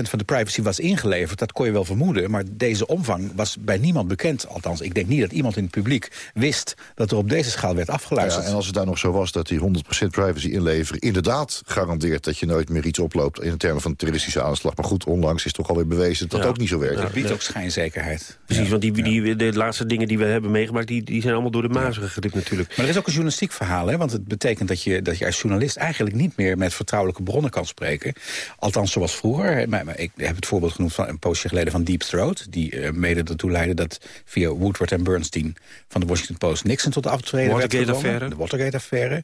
van de privacy was ingeleverd, dat kon je wel vermoeden. Maar deze omvang was bij niemand bekend. Althans, ik denk niet dat iemand in het publiek wist... dat er op deze schaal werd afgeluisterd. Ja, en als het daar nog zo was dat die 100% privacy inleveren... inderdaad garandeert dat je nooit meer iets oploopt... in termen van terroristische aanslag. Maar goed, onlangs is toch alweer bewezen dat dat ook niet zo werkt. Ja, Het biedt ook schijnzekerheid. Precies, want die, die, de laatste dingen die we hebben meegemaakt... die, die zijn allemaal door de mazen gegript natuurlijk. Maar er is ook een journalistiek verhaal, hè? want het betekent dat je, dat je als journalist eigenlijk niet meer met vertrouwelijke bronnen kan spreken. Althans, zoals vroeger. Maar, maar ik heb het voorbeeld genoemd van een poosje geleden van Deep Throat, die eh, mede ertoe leidde dat via Woodward en Bernstein van de Washington Post Nixon tot de aftreden werd Watergate-affaire. gedwongen. De Watergate-affaire.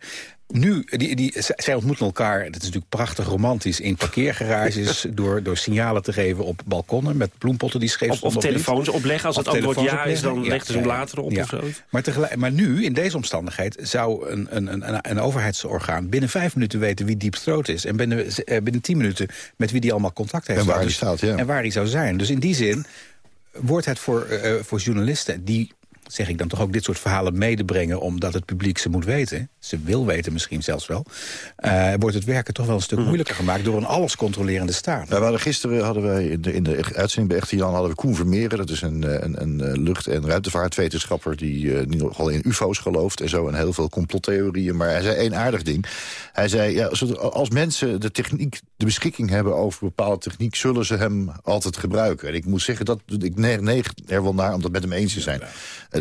Nu, die, die, zij ontmoeten elkaar, dat is natuurlijk prachtig romantisch... in parkeergarages door, door signalen te geven op balkonnen... met bloempotten die scheef Of- of niet. telefoons opleggen. Als Of het antwoord ja is, dan leggen ze hem later op of zoiets. Maar, tegelijk, maar nu, in deze omstandigheid, zou een, een, een, een overheidsorgaan... binnen vijf minuten weten wie Deep Throat is. En binnen, eh, binnen tien minuten met wie die allemaal contact heeft. En waar die staat, ja. En waar die zou zijn. Dus in die zin wordt het voor, eh, voor journalisten... die zeg ik dan toch ook dit soort verhalen medebrengen... omdat het publiek ze moet weten. Ze wil weten misschien zelfs wel. eh, wordt het werken toch wel een stuk Mhm. moeilijker gemaakt... door een alles controllerende staat. Ja, we hadden gisteren hadden wij in de, in de uitzending bij Echte Jan hadden we Koen Vermeeren. Dat is een, eh, een, een eh, lucht- en ruimtevaartwetenschapper die, die nogal in ufo's gelooft. En zo en heel veel complottheorieën. Maar hij zei één aardig ding. Hij zei, ja, als- mensen de techniek, de beschikking hebben over bepaalde techniek... zullen ze hem altijd gebruiken. En ik moet zeggen, dat, ik neig, er wel naar om dat met hem eens te zijn.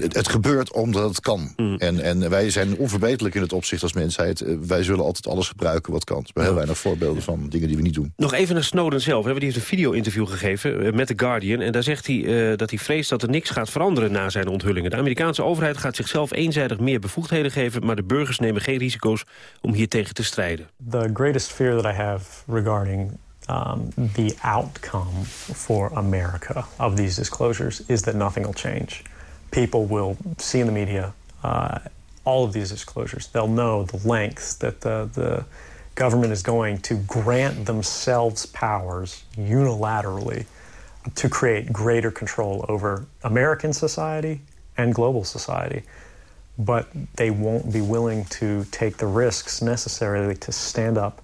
Het, het gebeurt omdat het kan. Mm. En, en wij zijn onverbeterlijk in het opzicht als mensheid. Eh, wij zullen altijd alles gebruiken wat kan. Er zijn heel weinig voorbeelden van dingen die we niet doen. Nog even naar Snowden zelf. Die heeft een video-interview gegeven eh, met The Guardian. En daar zegt hij eh, dat hij vreest dat er niks gaat veranderen na zijn onthullingen. De Amerikaanse overheid gaat zichzelf eenzijdig meer bevoegdheden geven... maar de burgers nemen geen risico's om hier tegen te strijden. The greatest fear that I have regarding um, the outcome for America of these disclosures is that nothing will change. People will see in the media uh, all of these disclosures. They'll know the lengths that the, the government is going to grant themselves powers unilaterally to create greater control over American society and global society. But they won't be willing to take the risks necessarily to stand up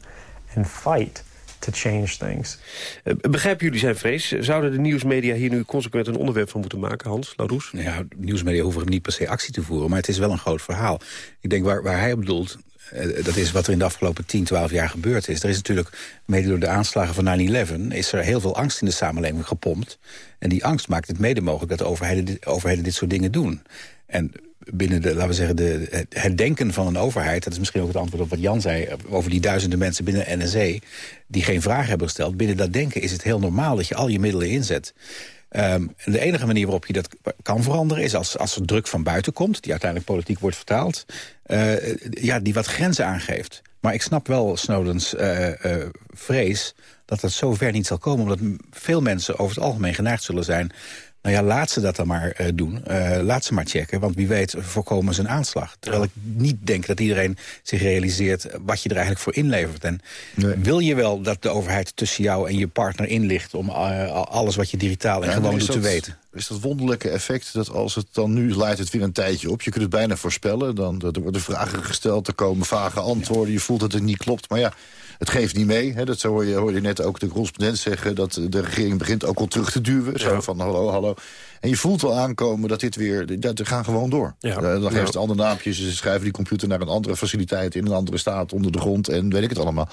and fight to change things. Uh, begrijpen jullie zijn vrees? Zouden de nieuwsmedia hier nu consequent een onderwerp van moeten maken, Hans Laroes? Nou ja, nieuwsmedia hoeven niet per se actie te voeren, maar het is wel een groot verhaal. Ik denk waar, waar hij op bedoelt, uh, dat is wat er in de afgelopen 10, 12 jaar gebeurd is. Er is natuurlijk, mede door de aanslagen van 9-11... is er heel veel angst in de samenleving gepompt. En die angst maakt het mede mogelijk dat de overheden, overheden dit soort dingen doen. En binnen de, laten we zeggen, de, het denken van een overheid... dat is misschien ook het antwoord op wat Jan zei... over die duizenden mensen binnen de NSE... die geen vraag hebben gesteld. Binnen dat denken is het heel normaal dat je al je middelen inzet. En de enige manier waarop je dat kan veranderen... is als, als er druk van buiten komt... die uiteindelijk politiek wordt vertaald... Uh, ja, die wat grenzen aangeeft. Maar ik snap wel Snowdens uh, uh, vrees dat dat zo ver niet zal komen... omdat veel mensen over het algemeen geneigd zullen zijn... Nou ja, laat ze dat dan maar uh, doen. Uh, laat ze maar checken, want wie weet voorkomen ze een aanslag. Terwijl ik niet denk dat iedereen zich realiseert... wat je er eigenlijk voor inlevert. En nee. wil je wel dat de overheid tussen jou en je partner inlicht... om uh, alles wat je digitaal en ja, gewoon doet te weten? is dat wonderlijke effect dat als het dan nu leidt het weer een tijdje op... je kunt het bijna voorspellen, dan er worden vragen gesteld... er komen vage antwoorden, je voelt dat het niet klopt. Maar ja, het geeft niet mee. Hè. Dat zo hoorde je, hoorde je net ook de correspondent zeggen... dat de regering begint ook al terug te duwen. Zo van hallo, hallo. En je voelt wel aankomen dat dit weer... Dat, we gaan gewoon door. Ja. Uh, dan geven ze andere naampjes. Ze schrijven die computer naar een andere faciliteit... in een andere staat, onder de grond en weet ik het allemaal.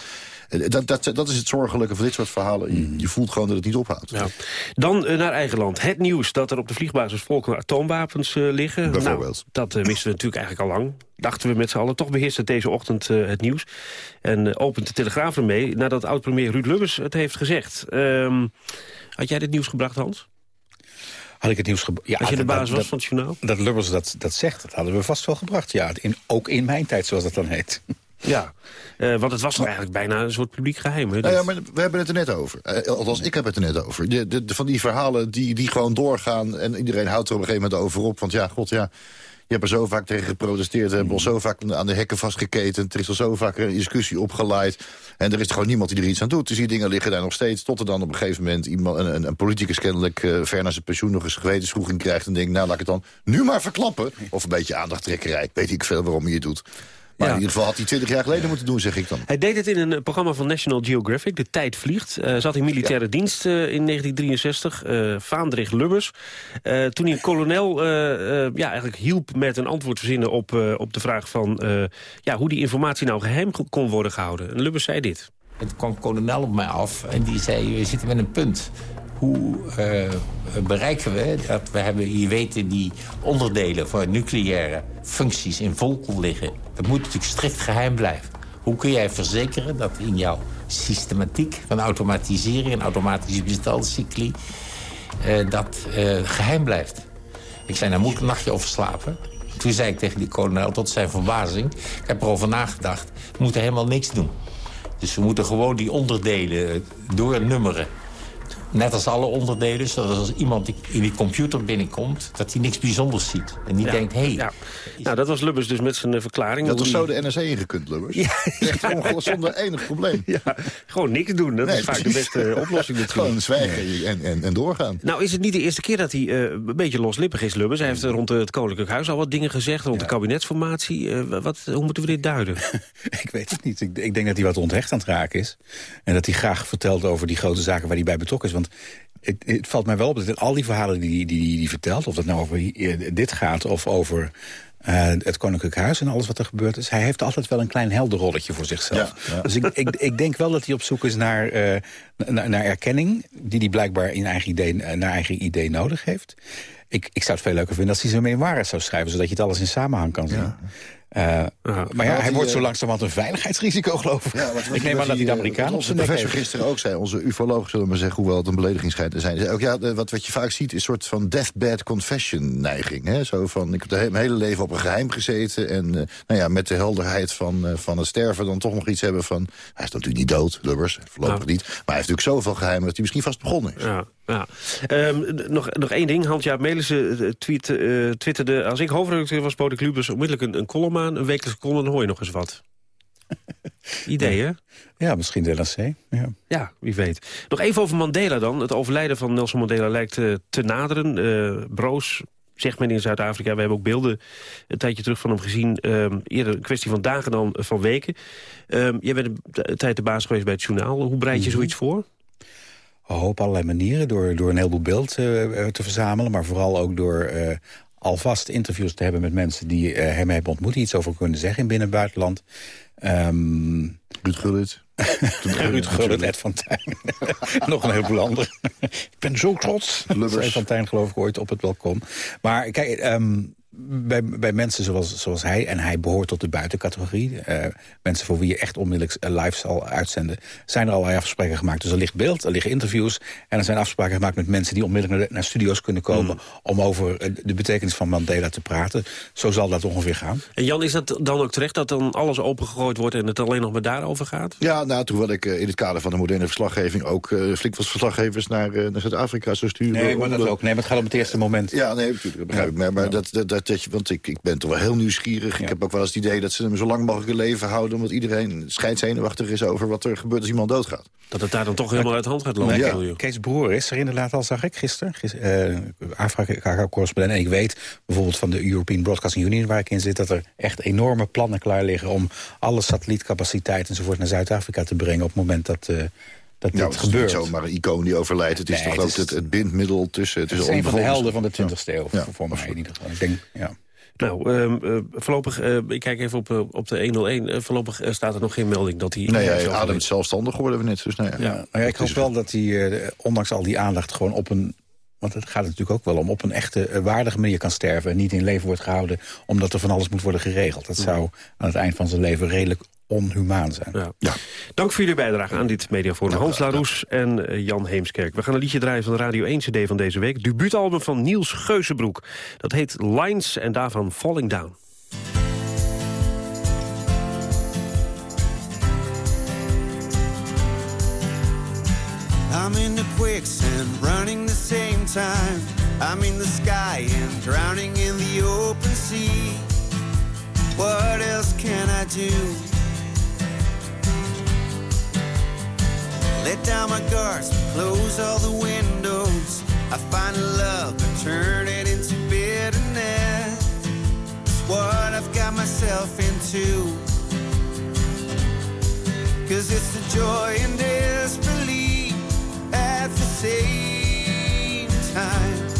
Dat, dat, dat is het zorgelijke van dit soort verhalen. Je, je voelt gewoon dat het niet ophoudt. Ja. Dan uh, naar eigen land. Het nieuws dat er op de vliegbasis Volken atoomwapens uh, liggen. Bijvoorbeeld. Nou, dat uh, wisten we natuurlijk eigenlijk al lang. Dachten we met z'n allen. Toch beheerst het deze ochtend het nieuws. En opent de Telegraaf ermee nadat oud-premier Ruud Lubbers het heeft gezegd. Um, had jij dit nieuws gebracht, Hans? Had ik het nieuws ja, Als je de baas was dat, van het journaal? Dat Lubbers dat, dat zegt, dat hadden we vast wel gebracht. Ja, in, ook in mijn tijd, zoals dat dan heet. Ja, uh, want het was toch eigenlijk bijna een soort publiek geheim. Hè? Nou ja, maar we hebben het er net over. Uh, althans, ik heb het er net over. De, de, de, van die verhalen die, die gewoon doorgaan... en iedereen houdt er op een gegeven moment over op. Want ja, god ja, hebt er zo vaak tegen geprotesteerd. We hebben al zo vaak aan de hekken vastgeketend. Er is al zo vaak een discussie opgeleid. En er is gewoon niemand die er iets aan doet. Dus die dingen liggen daar nog steeds. Tot er dan op een gegeven moment iemand, een, een, een politicus kennelijk... Uh, ver naar zijn pensioen nog eens gewetenswroeging krijgt... en denkt, nou laat ik het dan nu maar verklappen. Of een beetje aandachttrekkerij. Weet ik veel waarom je het doet. Maar ja. in ieder geval had hij 20 jaar geleden moeten doen, zeg ik dan. Hij deed het in een programma van National Geographic, De Tijd Vliegt. Uh, zat in militaire ja. dienst uh, in 1963, uh, Vaandrig Lubbers. Uh, toen hij een kolonel ja, eigenlijk hielp met een antwoord verzinnen op, op de vraag van... ja, hoe die informatie nou geheim kon worden gehouden. En Lubbers zei dit. Het kwam kolonel op mij af en die zei, we zitten met een punt hoe uh, bereiken we dat we hebben, je weet, die onderdelen voor nucleaire functies in Volkel liggen. Dat moet natuurlijk strikt geheim blijven. Hoe kun jij verzekeren dat in jouw systematiek van automatisering en automatische bestelcycli uh, dat uh, geheim blijft? Ik zei, nou moet ik een nachtje over slapen. Toen zei ik tegen die kolonel, tot zijn verbazing... ik heb erover nagedacht, we moeten helemaal niks doen. Dus we moeten gewoon die onderdelen doornummeren. Net als alle onderdelen, zodat als iemand in die computer binnenkomt... dat hij niks bijzonders ziet. En die ja. denkt, hé... Hey, ja. Nou, dat was Lubbers dus met zijn verklaring. Dat was zo de NSA ingekund, Lubbers. Ja. Echt zonder enig probleem. Ja, gewoon niks doen, dat nee, is vaak precies. de beste oplossing natuurlijk. Gewoon zwijgen en, en, en, doorgaan. Nou, is het niet de eerste keer dat hij uh, een beetje loslippig is, Lubbers? Hij heeft rond het Koninklijk Huis al wat dingen gezegd, rond ja. de kabinetsformatie. Uh, wat, hoe moeten we dit duiden? ik weet het niet. Ik, ik denk dat hij wat onthecht aan het raken is. En dat hij graag vertelt over die grote zaken waar hij bij betrokken is. Want het, het, valt mij wel op dat al die verhalen die hij die, die vertelt... of dat nou over dit gaat of over Uh, het Koninklijk Huis en alles wat er gebeurd is. Hij heeft altijd wel een klein helderrolletje voor zichzelf. Dus ik, ik, ik, denk wel dat hij op zoek is naar, uh, naar, naar, erkenning... die hij blijkbaar in eigen idee, naar eigen idee nodig heeft. Ik, ik zou het veel leuker vinden als hij zijn memoires zou schrijven... zodat je het alles in samenhang kan zien. Uh, maar ja, hij wordt zo langzamerhand een veiligheidsrisico, geloof ik. Ja, wat, wat, ik neem aan dat hij de Amerikanen Onze professor gisteren ook zei, onze ufoloog, zullen we maar zeggen... hoewel het een belediging schijnt te zijn. Zei ook, ja, wat, wat je vaak ziet is een soort van deathbed confession neiging. Hè? Zo van, ik heb mijn hele leven op een geheim gezeten... en uh, nou ja, met de helderheid van, uh, van het sterven dan toch nog iets hebben van... hij is natuurlijk niet dood, Lubbers, voorlopig ja. niet. Maar hij heeft natuurlijk zoveel geheimen dat hij misschien vast begonnen is. Ja. Ja. Um, nog, nog één ding. Hans-Jaap Melissen tweet, uh, twitterde... als ik hoofdredacteur was, bood ik Lubers onmiddellijk een, een column aan. Een wekelijkse column, dan hoor je nog eens wat. Idee, hè? Ja, misschien de. Ja. ja, wie weet. Nog even over Mandela dan. Het overlijden van Nelson Mandela lijkt uh, te naderen. Uh, Broos, zegt men in Zuid-Afrika. We hebben ook beelden een tijdje terug van hem gezien. Um, eerder een kwestie van dagen dan van weken. Um, jij bent een tijd de baas geweest bij het journaal. Hoe bereid je mm -hmm. zoiets voor? Op allerlei manieren. Door, door een heleboel beeld uh, te verzamelen. Maar vooral ook door uh, alvast interviews te hebben met mensen... die hem hebben ontmoet. Die iets over kunnen zeggen in binnen- en buitenland. Um, Ruud Gullit. Ruud Gullit, Ed van Tijn. Nog een heleboel anderen. ik ben zo trots. Lubbers. Ed van Tijn geloof ik ooit op het balkon. Maar kijk, um, bij, bij mensen zoals, zoals hij, en hij behoort tot de buitencategorie... Uh, mensen voor wie je echt onmiddellijk live zal uitzenden... zijn er allerlei afspraken gemaakt. Dus er ligt beeld, er liggen interviews... en er zijn afspraken gemaakt met mensen die onmiddellijk naar, naar studio's kunnen komen... Mm. om over de betekenis van Mandela te praten. Zo zal dat ongeveer gaan. En Jan, is dat dan ook terecht dat dan alles opengegooid wordt... en het alleen nog maar daarover gaat? Ja, nou, terwijl ik uh, in het kader van de moderne verslaggeving... ook uh, flink wat verslaggevers naar, naar Zuid-Afrika zou sturen. Nee, maar dat ook. Nee, maar het gaat om het eerste moment. Ja, nee, natuurlijk, dat begrijp ik. Maar, maar dat, dat, dat, dat je, want ik, ik ben toch wel heel nieuwsgierig. Ja. Ik heb ook wel eens het idee dat ze hem zo lang mogelijk leven houden... omdat iedereen scheidzenuwachtig is over wat er gebeurt als iemand doodgaat. Dat het daar dan toch helemaal uit de hand gaat lopen. Ja. Kees Broer is er inderdaad al, zag ik gisteren. Uh, Afrika-correspondent. En ik weet bijvoorbeeld van de European Broadcasting Union... waar ik in zit, dat er echt enorme plannen klaar liggen... om alle satellietcapaciteit enzovoort naar Zuid-Afrika te brengen... op het moment dat... Uh, dat ja, dit gebeurt. Het is niet zomaar een icoon die overlijdt. Het is nee, toch ook het, het, het, bindmiddel tussen... Het, het is een van de helden van de 20e eeuw, ja. voor mij in ieder geval. Ik denk, ja. Nou, uh, uh, voorlopig, uh, ik kijk even op, op de 101. voorlopig staat er nog geen melding dat hij... Nee, hij ademt zelfstandig, hoorden we net. Dus, nou ja. Ja, nou ja, ik hoop wel dat hij, ondanks al die aandacht... gewoon op een want het gaat natuurlijk ook wel om op een echte waardige manier kan sterven... en niet in leven wordt gehouden omdat er van alles moet worden geregeld. Dat zou aan het eind van zijn leven redelijk onhumaan zijn. Ja. ja. Dank voor jullie bijdrage aan dit mediaforum. Hans Laroes en uh, Jan Heemskerk. We gaan een liedje draaien van de Radio 1 CD van deze week. Debuutalbum van Niels Geuzenbroek. Dat heet Lines en daarvan Falling Down. I'm in the quicksand, running the same time. I'm in the sky and drowning in the open sea. What else can I do? Let down my guards, close all the windows. I find love, but turn it into bitterness. It's what I've got myself into. Cause it's the joy and at the same time.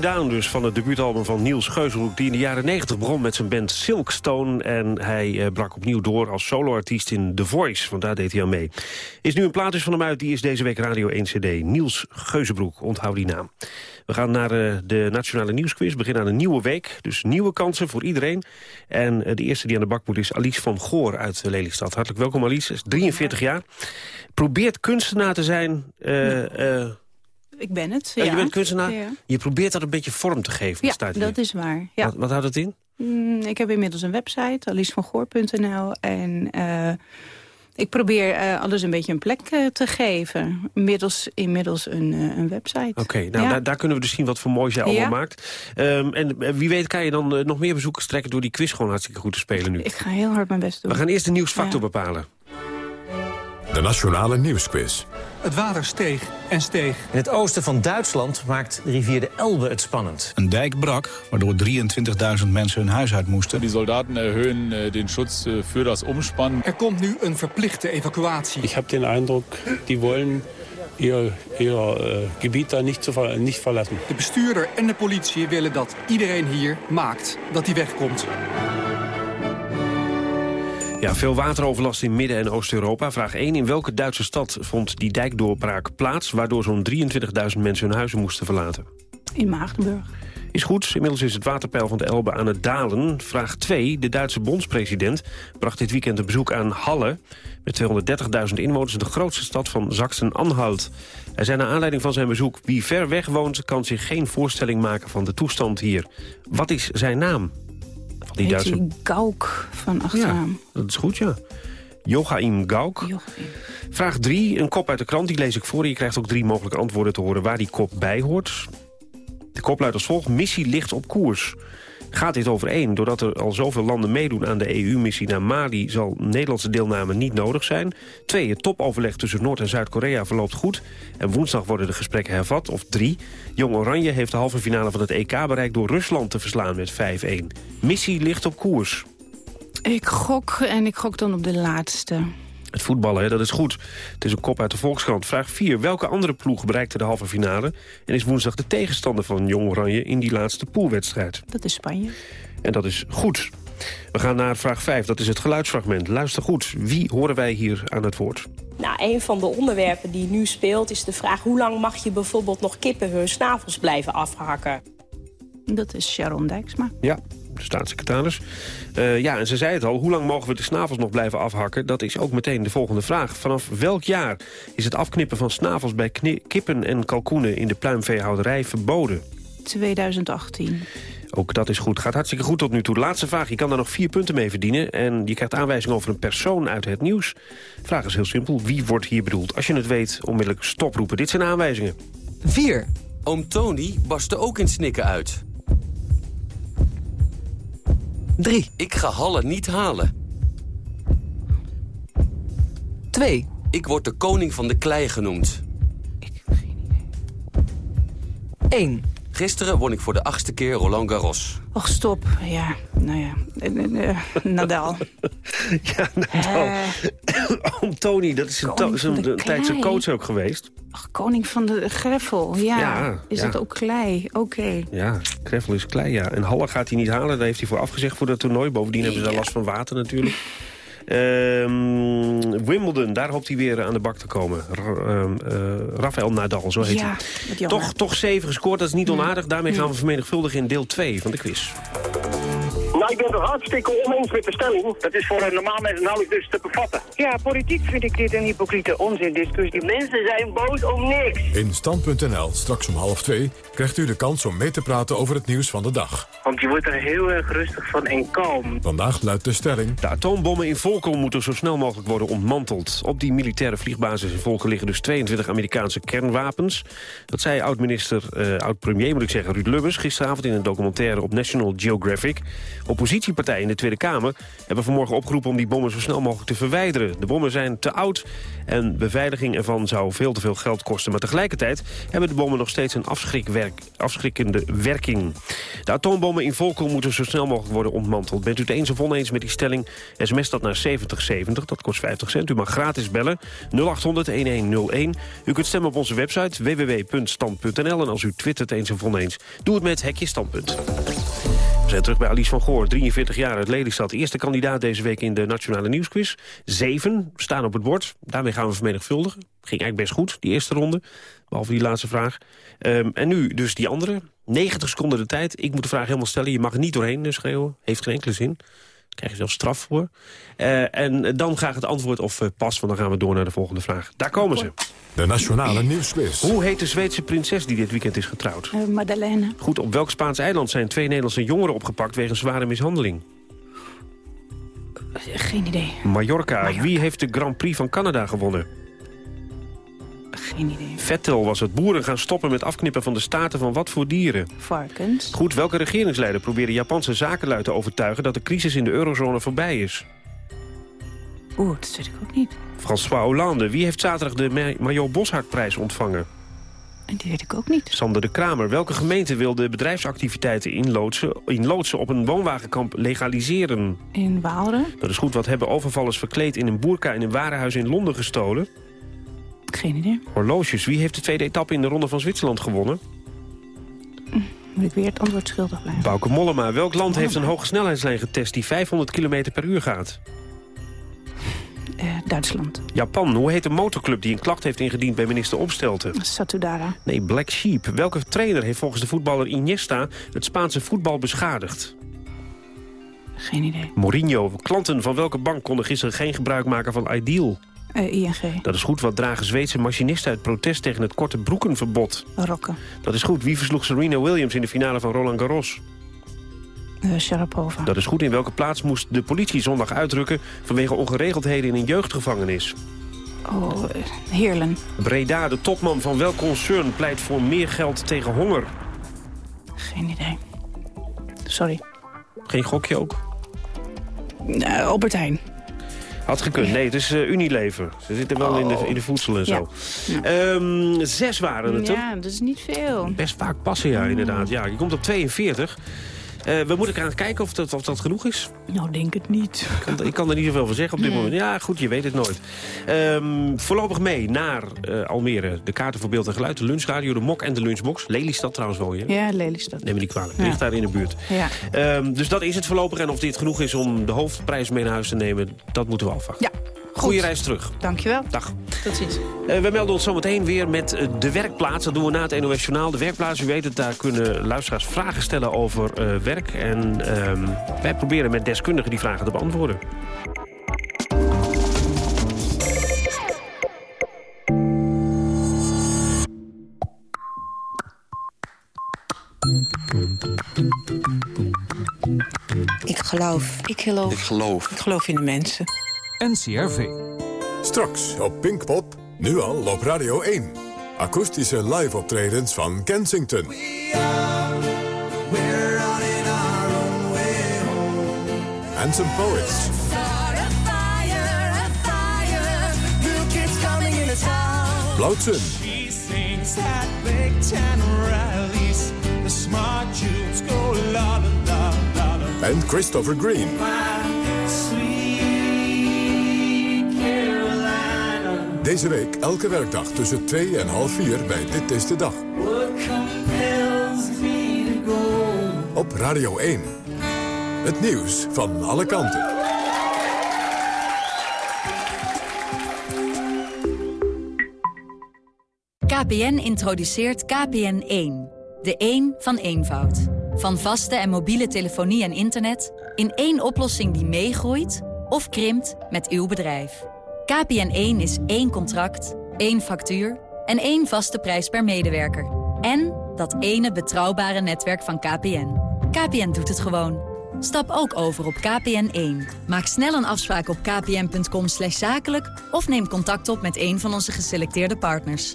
Down dus van het debuutalbum van Niels Geuzenhoek... die in de jaren 90 begon met zijn band Silkstone... en hij eh, brak opnieuw door als soloartiest in The Voice. Want daar deed hij aan mee. Is nu een plaat dus van hem uit, die is deze week Radio 1 CD. Niels Geuzenbroek, onthoud die naam. We gaan naar eh, de Nationale Nieuwsquiz, beginnen aan een nieuwe week. Dus nieuwe kansen voor iedereen. En eh, de eerste die aan de bak moet is Alice van Goor uit Lelystad. Hartelijk welkom Alice, is 43 jaar. Probeert kunstenaar te zijn... eh, Ik ben het, ja, je bent kunstenaar. Je probeert dat een beetje vorm te geven. Ja, hier. dat is waar. Ja. Wat, wat houdt het in? Mm, ik heb inmiddels een website, alicevangoor.nl. En eh, ik probeer eh, alles een beetje een plek eh, te geven. Middels, inmiddels een, een website. Oké, nou Ja. daar, daar kunnen we dus zien wat voor moois jij allemaal Ja. maakt. Ehm, en wie weet kan je dan nog meer bezoekers trekken... door die quiz gewoon hartstikke goed te spelen nu. Ik ga heel hard mijn best doen. We gaan eerst de nieuwsfactor Ja. bepalen. De Nationale Nieuwsquiz. Het water steeg en steeg. In het oosten van Duitsland maakt de rivier de Elbe het spannend. Een dijk brak, waardoor 23.000 mensen hun huis uit moesten. Die soldaten erhöhen äh, den Schutz äh, für das Umspannen. Er komt nu een verplichte evacuatie. Ich habe den Eindruck, die wollen ihr, ihr äh, Gebiet da nicht, zu ver nicht verlassen. De bestuurder en de politie willen dat iedereen hier maakt dat hij wegkomt. Ja, veel wateroverlast in Midden- en Oost-Europa. Vraag 1. In welke Duitse stad vond die dijkdoorbraak plaats... waardoor zo'n 23.000 mensen hun huizen moesten verlaten? In Maagdenburg. Is goed. Inmiddels is het waterpeil van de Elbe aan het dalen. Vraag 2. De Duitse bondspresident bracht dit weekend een bezoek aan Halle. Met 230.000 inwoners de grootste stad van Sachsen-Anhalt. Hij zei naar aanleiding van zijn bezoek... wie ver weg woont kan zich geen voorstelling maken van de toestand hier. Wat is zijn naam? Van die Duitse... Gauk van achternaam. Dat is goed, ja. Joachim Gauk. Vraag 3, een kop uit de krant, die lees ik voor. Je krijgt ook drie mogelijke antwoorden te horen waar die kop bij hoort. De kop luidt als volgt, missie ligt op koers. Gaat dit overeen? Doordat er al zoveel landen meedoen aan de EU-missie naar Mali... zal Nederlandse deelname niet nodig zijn. Twee, het topoverleg tussen Noord- en Zuid-Korea verloopt goed... en woensdag worden de gesprekken hervat. Of drie, Jong Oranje heeft de halve finale van het EK bereikt... door Rusland te verslaan met 5-1. Missie ligt op koers. Ik gok en ik gok dan op de laatste. Het voetballen, hè, dat is goed. Het is een kop uit de Volkskrant. Vraag 4. Welke andere ploeg bereikte de halve finale... en is woensdag de tegenstander van Jong Oranje in die laatste poolwedstrijd? Dat is Spanje. En dat is goed. We gaan naar vraag 5. Dat is het geluidsfragment. Luister goed. Wie horen wij hier aan het woord? Nou, een van de onderwerpen die nu speelt is de vraag... hoe lang mag je bijvoorbeeld nog kippen hun snavels blijven afhakken? Dat is Sharon Dijksma. Ja, de staatssecretaris. Eh, ja, en ze zei het al, hoe lang mogen we de snavels nog blijven afhakken? Dat is ook meteen de volgende vraag. Vanaf welk jaar is het afknippen van snavels bij kippen en kalkoenen... in de pluimveehouderij verboden? 2018. Ook dat is goed. Gaat hartstikke goed tot nu toe. De laatste vraag. Je kan daar nog vier punten mee verdienen. En je krijgt aanwijzing over een persoon uit het nieuws. De vraag is heel simpel. Wie wordt hier bedoeld? Als je het weet, onmiddellijk stoproepen. Dit zijn aanwijzingen. 4. Oom Tony barstte ook in snikken uit. 3. Ik ga Halle niet halen. 2. Ik word de koning van de klei genoemd. 1. Gisteren won ik voor de achtste keer Roland Garros. Och, stop. Ja, nou ja. Eh, eh, eh, Nadal. ja, Nadal. Tony, dat is een, tijd zijn coach ook geweest. Koning van de greffel. Ja. Ja, is ja. het ook klei? Oké. Ja, Kreffel is klei, ja. En Halle gaat hij niet halen, daar heeft hij voor afgezegd voor dat toernooi. Bovendien hebben ze daar last van water natuurlijk. Ehm, Wimbledon, daar hoopt hij weer aan de bak te komen. Ehm, eh, Rafael Nadal, zo heet Ja, hij. Toch, toch zeven gescoord, dat is niet onaardig. Daarmee gaan we vermenigvuldigen in deel 2 van de quiz. Ik ben het hartstikke oneens met de stelling. Dat is voor een normaal mens nauwelijks dus te bevatten. Ja, politiek vind ik dit een hypocriete onzindiscussie. Mensen zijn boos om niks. In Stand.nl, straks om half twee, krijgt u de kans om mee te praten over het nieuws van de dag. Want je wordt er heel erg rustig van en kalm. Vandaag luidt de stelling... De atoombommen in Volkel moeten zo snel mogelijk worden ontmanteld. Op die militaire vliegbasis in Volkel liggen dus 22 Amerikaanse kernwapens. Dat zei oud-minister, eh, oud-premier moet ik zeggen, Ruud Lubbers... gisteravond in een documentaire op National Geographic. Oppositiepartijen in de Tweede Kamer hebben vanmorgen opgeroepen... om die bommen zo snel mogelijk te verwijderen. De bommen zijn te oud en beveiliging ervan zou veel te veel geld kosten. Maar tegelijkertijd hebben de bommen nog steeds een afschrikwerk, afschrikkende werking. De atoombommen in Volkel moeten zo snel mogelijk worden ontmanteld. Bent u het eens of oneens met die stelling? SMS dat naar 7070, dat kost 50 cent. U mag gratis bellen 0800-1101. U kunt stemmen op onze website www.stand.nl. En als u twittert eens of oneens, doe het met Hekje Standpunt. Zijn terug bij Alice van Goor, 43 jaar uit Lelystad. Eerste kandidaat deze week in de Nationale Nieuwsquiz. Zeven staan op het bord. Daarmee gaan we vermenigvuldigen. Ging eigenlijk best goed, die eerste ronde. Behalve die laatste vraag. Ehm, en nu dus die andere. 90 seconden de tijd. Ik moet de vraag helemaal stellen. Je mag niet doorheen eh, schreeuwen. Heeft geen enkele zin. Krijg je zelfs straf voor. Eh, en dan graag het antwoord of eh, pas, want dan gaan we door naar de volgende vraag. Daar komen ze. De Nationale Nieuwsquiz. Hoe heet de Zweedse prinses die dit weekend is getrouwd? Eh, Madeleine. Goed, op welk Spaans eiland zijn twee Nederlandse jongeren opgepakt... wegens zware mishandeling? Geen idee. Mallorca. Wie heeft de Grand Prix van Canada gewonnen? Geen idee. Vettel was het boeren gaan stoppen met afknippen van de staten van wat voor dieren? Varkens. Goed, welke regeringsleider probeerde Japanse zakenlui te overtuigen... dat de crisis in de eurozone voorbij is? Oeh, dat weet ik ook niet. François Hollande. Wie heeft zaterdag de Ma- Major Boshart-prijs ontvangen? En die weet ik ook niet. Sander de Kramer. Welke gemeente wil de bedrijfsactiviteiten inloodsen, inloodsen op een woonwagenkamp legaliseren? In Waalre? Dat is goed. Wat hebben overvallers verkleed in een boerka in een warenhuis in Londen gestolen? Geen idee. Horloges. Wie heeft de tweede etappe in de Ronde van Zwitserland gewonnen? Moet ik weer het antwoord schuldig blijven. Bauke Mollema. Welk land heeft een hoge snelheidslijn getest die 500 km per uur gaat? Eh, Duitsland. Japan. Hoe heet de motorclub die een klacht heeft ingediend bij minister Opstelten? Satudara. Nee, Black Sheep. Welke trainer heeft volgens de voetballer Iniesta het Spaanse voetbal beschadigd? Geen idee. Mourinho. Klanten van welke bank konden gisteren geen gebruik maken van Ideal? Eh, ING. Dat is goed. Wat dragen Zweedse machinisten uit protest tegen het korte broekenverbod? Rokken. Dat is goed. Wie versloeg Serena Williams in de finale van Roland Garros? Eh, Sharapova. Dat is goed. In welke plaats moest de politie zondag uitdrukken... vanwege ongeregeldheden in een jeugdgevangenis? Oh, eh, Heerlen. Breda, de topman van welk concern pleit voor meer geld tegen honger? Geen idee. Sorry. Geen gokje ook? Eh, Albert Heijn. Had gekund. Nee, het is eh, Unilever. Ze zitten wel in, de, in de voedsel en zo. Ja. Ehm, zes waren het, toch? Ja, dat is niet veel. Best vaak passen, ja, inderdaad. Ja, je komt op 42. Eh, we moeten gaan kijken of dat, of dat genoeg is. Nou, denk het niet. Ik kan, ik kan er niet zoveel van zeggen op dit Nee. moment. Ja, goed, je weet het nooit. Ehm, voorlopig mee naar eh, Almere. De kaarten voor beeld en geluid, de lunchradio, de mok en de lunchbox. Lelystad trouwens woon je. Ja, Lelystad. Neem me niet kwalijk. Ja. Ligt daar in de buurt. Ja. Ehm, dus dat is het voorlopig. En of dit genoeg is om de hoofdprijs mee naar huis te nemen... dat moeten we afwachten. Ja. Goeie reis terug. Dankjewel. Dag. Tot ziens. Eh, we melden ons zometeen weer met eh, de werkplaats. Dat doen we na het NOS Journaal. De werkplaats, u weet het, daar kunnen luisteraars vragen stellen over eh, werk. En ehm, wij proberen met deskundigen die vragen te beantwoorden. Ik geloof. Ik geloof. Ik geloof. Ik geloof in de mensen. NCRV. Straks op Pinkpop, nu al op Radio 1. Akoestische live optredens van Kensington. And some poets. Blauwtsen. She sings at big ten rallies. The smart Jews go la la la la la. En Christopher Green. Deze week elke werkdag tussen 2 en half 4 bij Dit is de Dag. Op Radio 1. Het nieuws van alle kanten. KPN introduceert KPN1. De 1 van eenvoud. Van vaste en mobiele telefonie en internet... in één oplossing die meegroeit of krimpt met uw bedrijf. KPN1 is één contract, één factuur en één vaste prijs per medewerker. En dat ene betrouwbare netwerk van KPN. KPN doet het gewoon. Stap ook over op KPN1. Maak snel een afspraak op kpn.com zakelijk... of neem contact op met een van onze geselecteerde partners.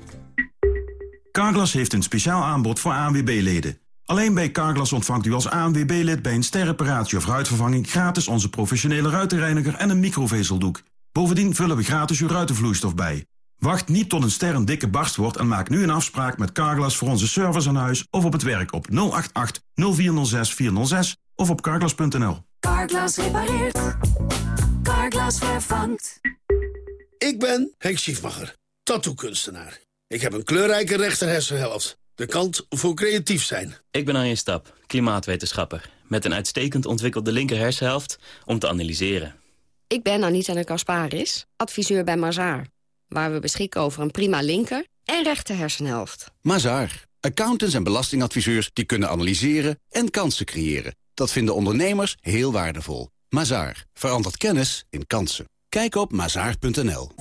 Carglass heeft een speciaal aanbod voor ANWB-leden. Alleen bij Carglass ontvangt u als ANWB-lid bij een sterreparatie of ruitvervanging... gratis onze professionele ruitenreiniger en een microvezeldoek. Bovendien vullen we gratis uw ruitenvloeistof bij. Wacht niet tot een ster een dikke barst wordt en maak nu een afspraak met Carglass voor onze service aan huis of op het werk op 088 0406 406 of op carglass.nl. Carglass repareert. Carglass vervangt. Ik ben Henk Schiefmacher, tattoo-kunstenaar. Ik heb een kleurrijke rechterhersenhelft. De kant voor creatief zijn. Ik ben Arjen Stap, klimaatwetenschapper. Met een uitstekend ontwikkelde linker hersenhelft om te analyseren. Ik ben Anita de Kasparis, adviseur bij Mazaar. Waar we beschikken over een prima linker en rechter hersenhelft. Mazaar. Accountants en belastingadviseurs die kunnen analyseren en kansen creëren. Dat vinden ondernemers heel waardevol. Mazaar. Verandert kennis in kansen. Kijk op mazaar.nl.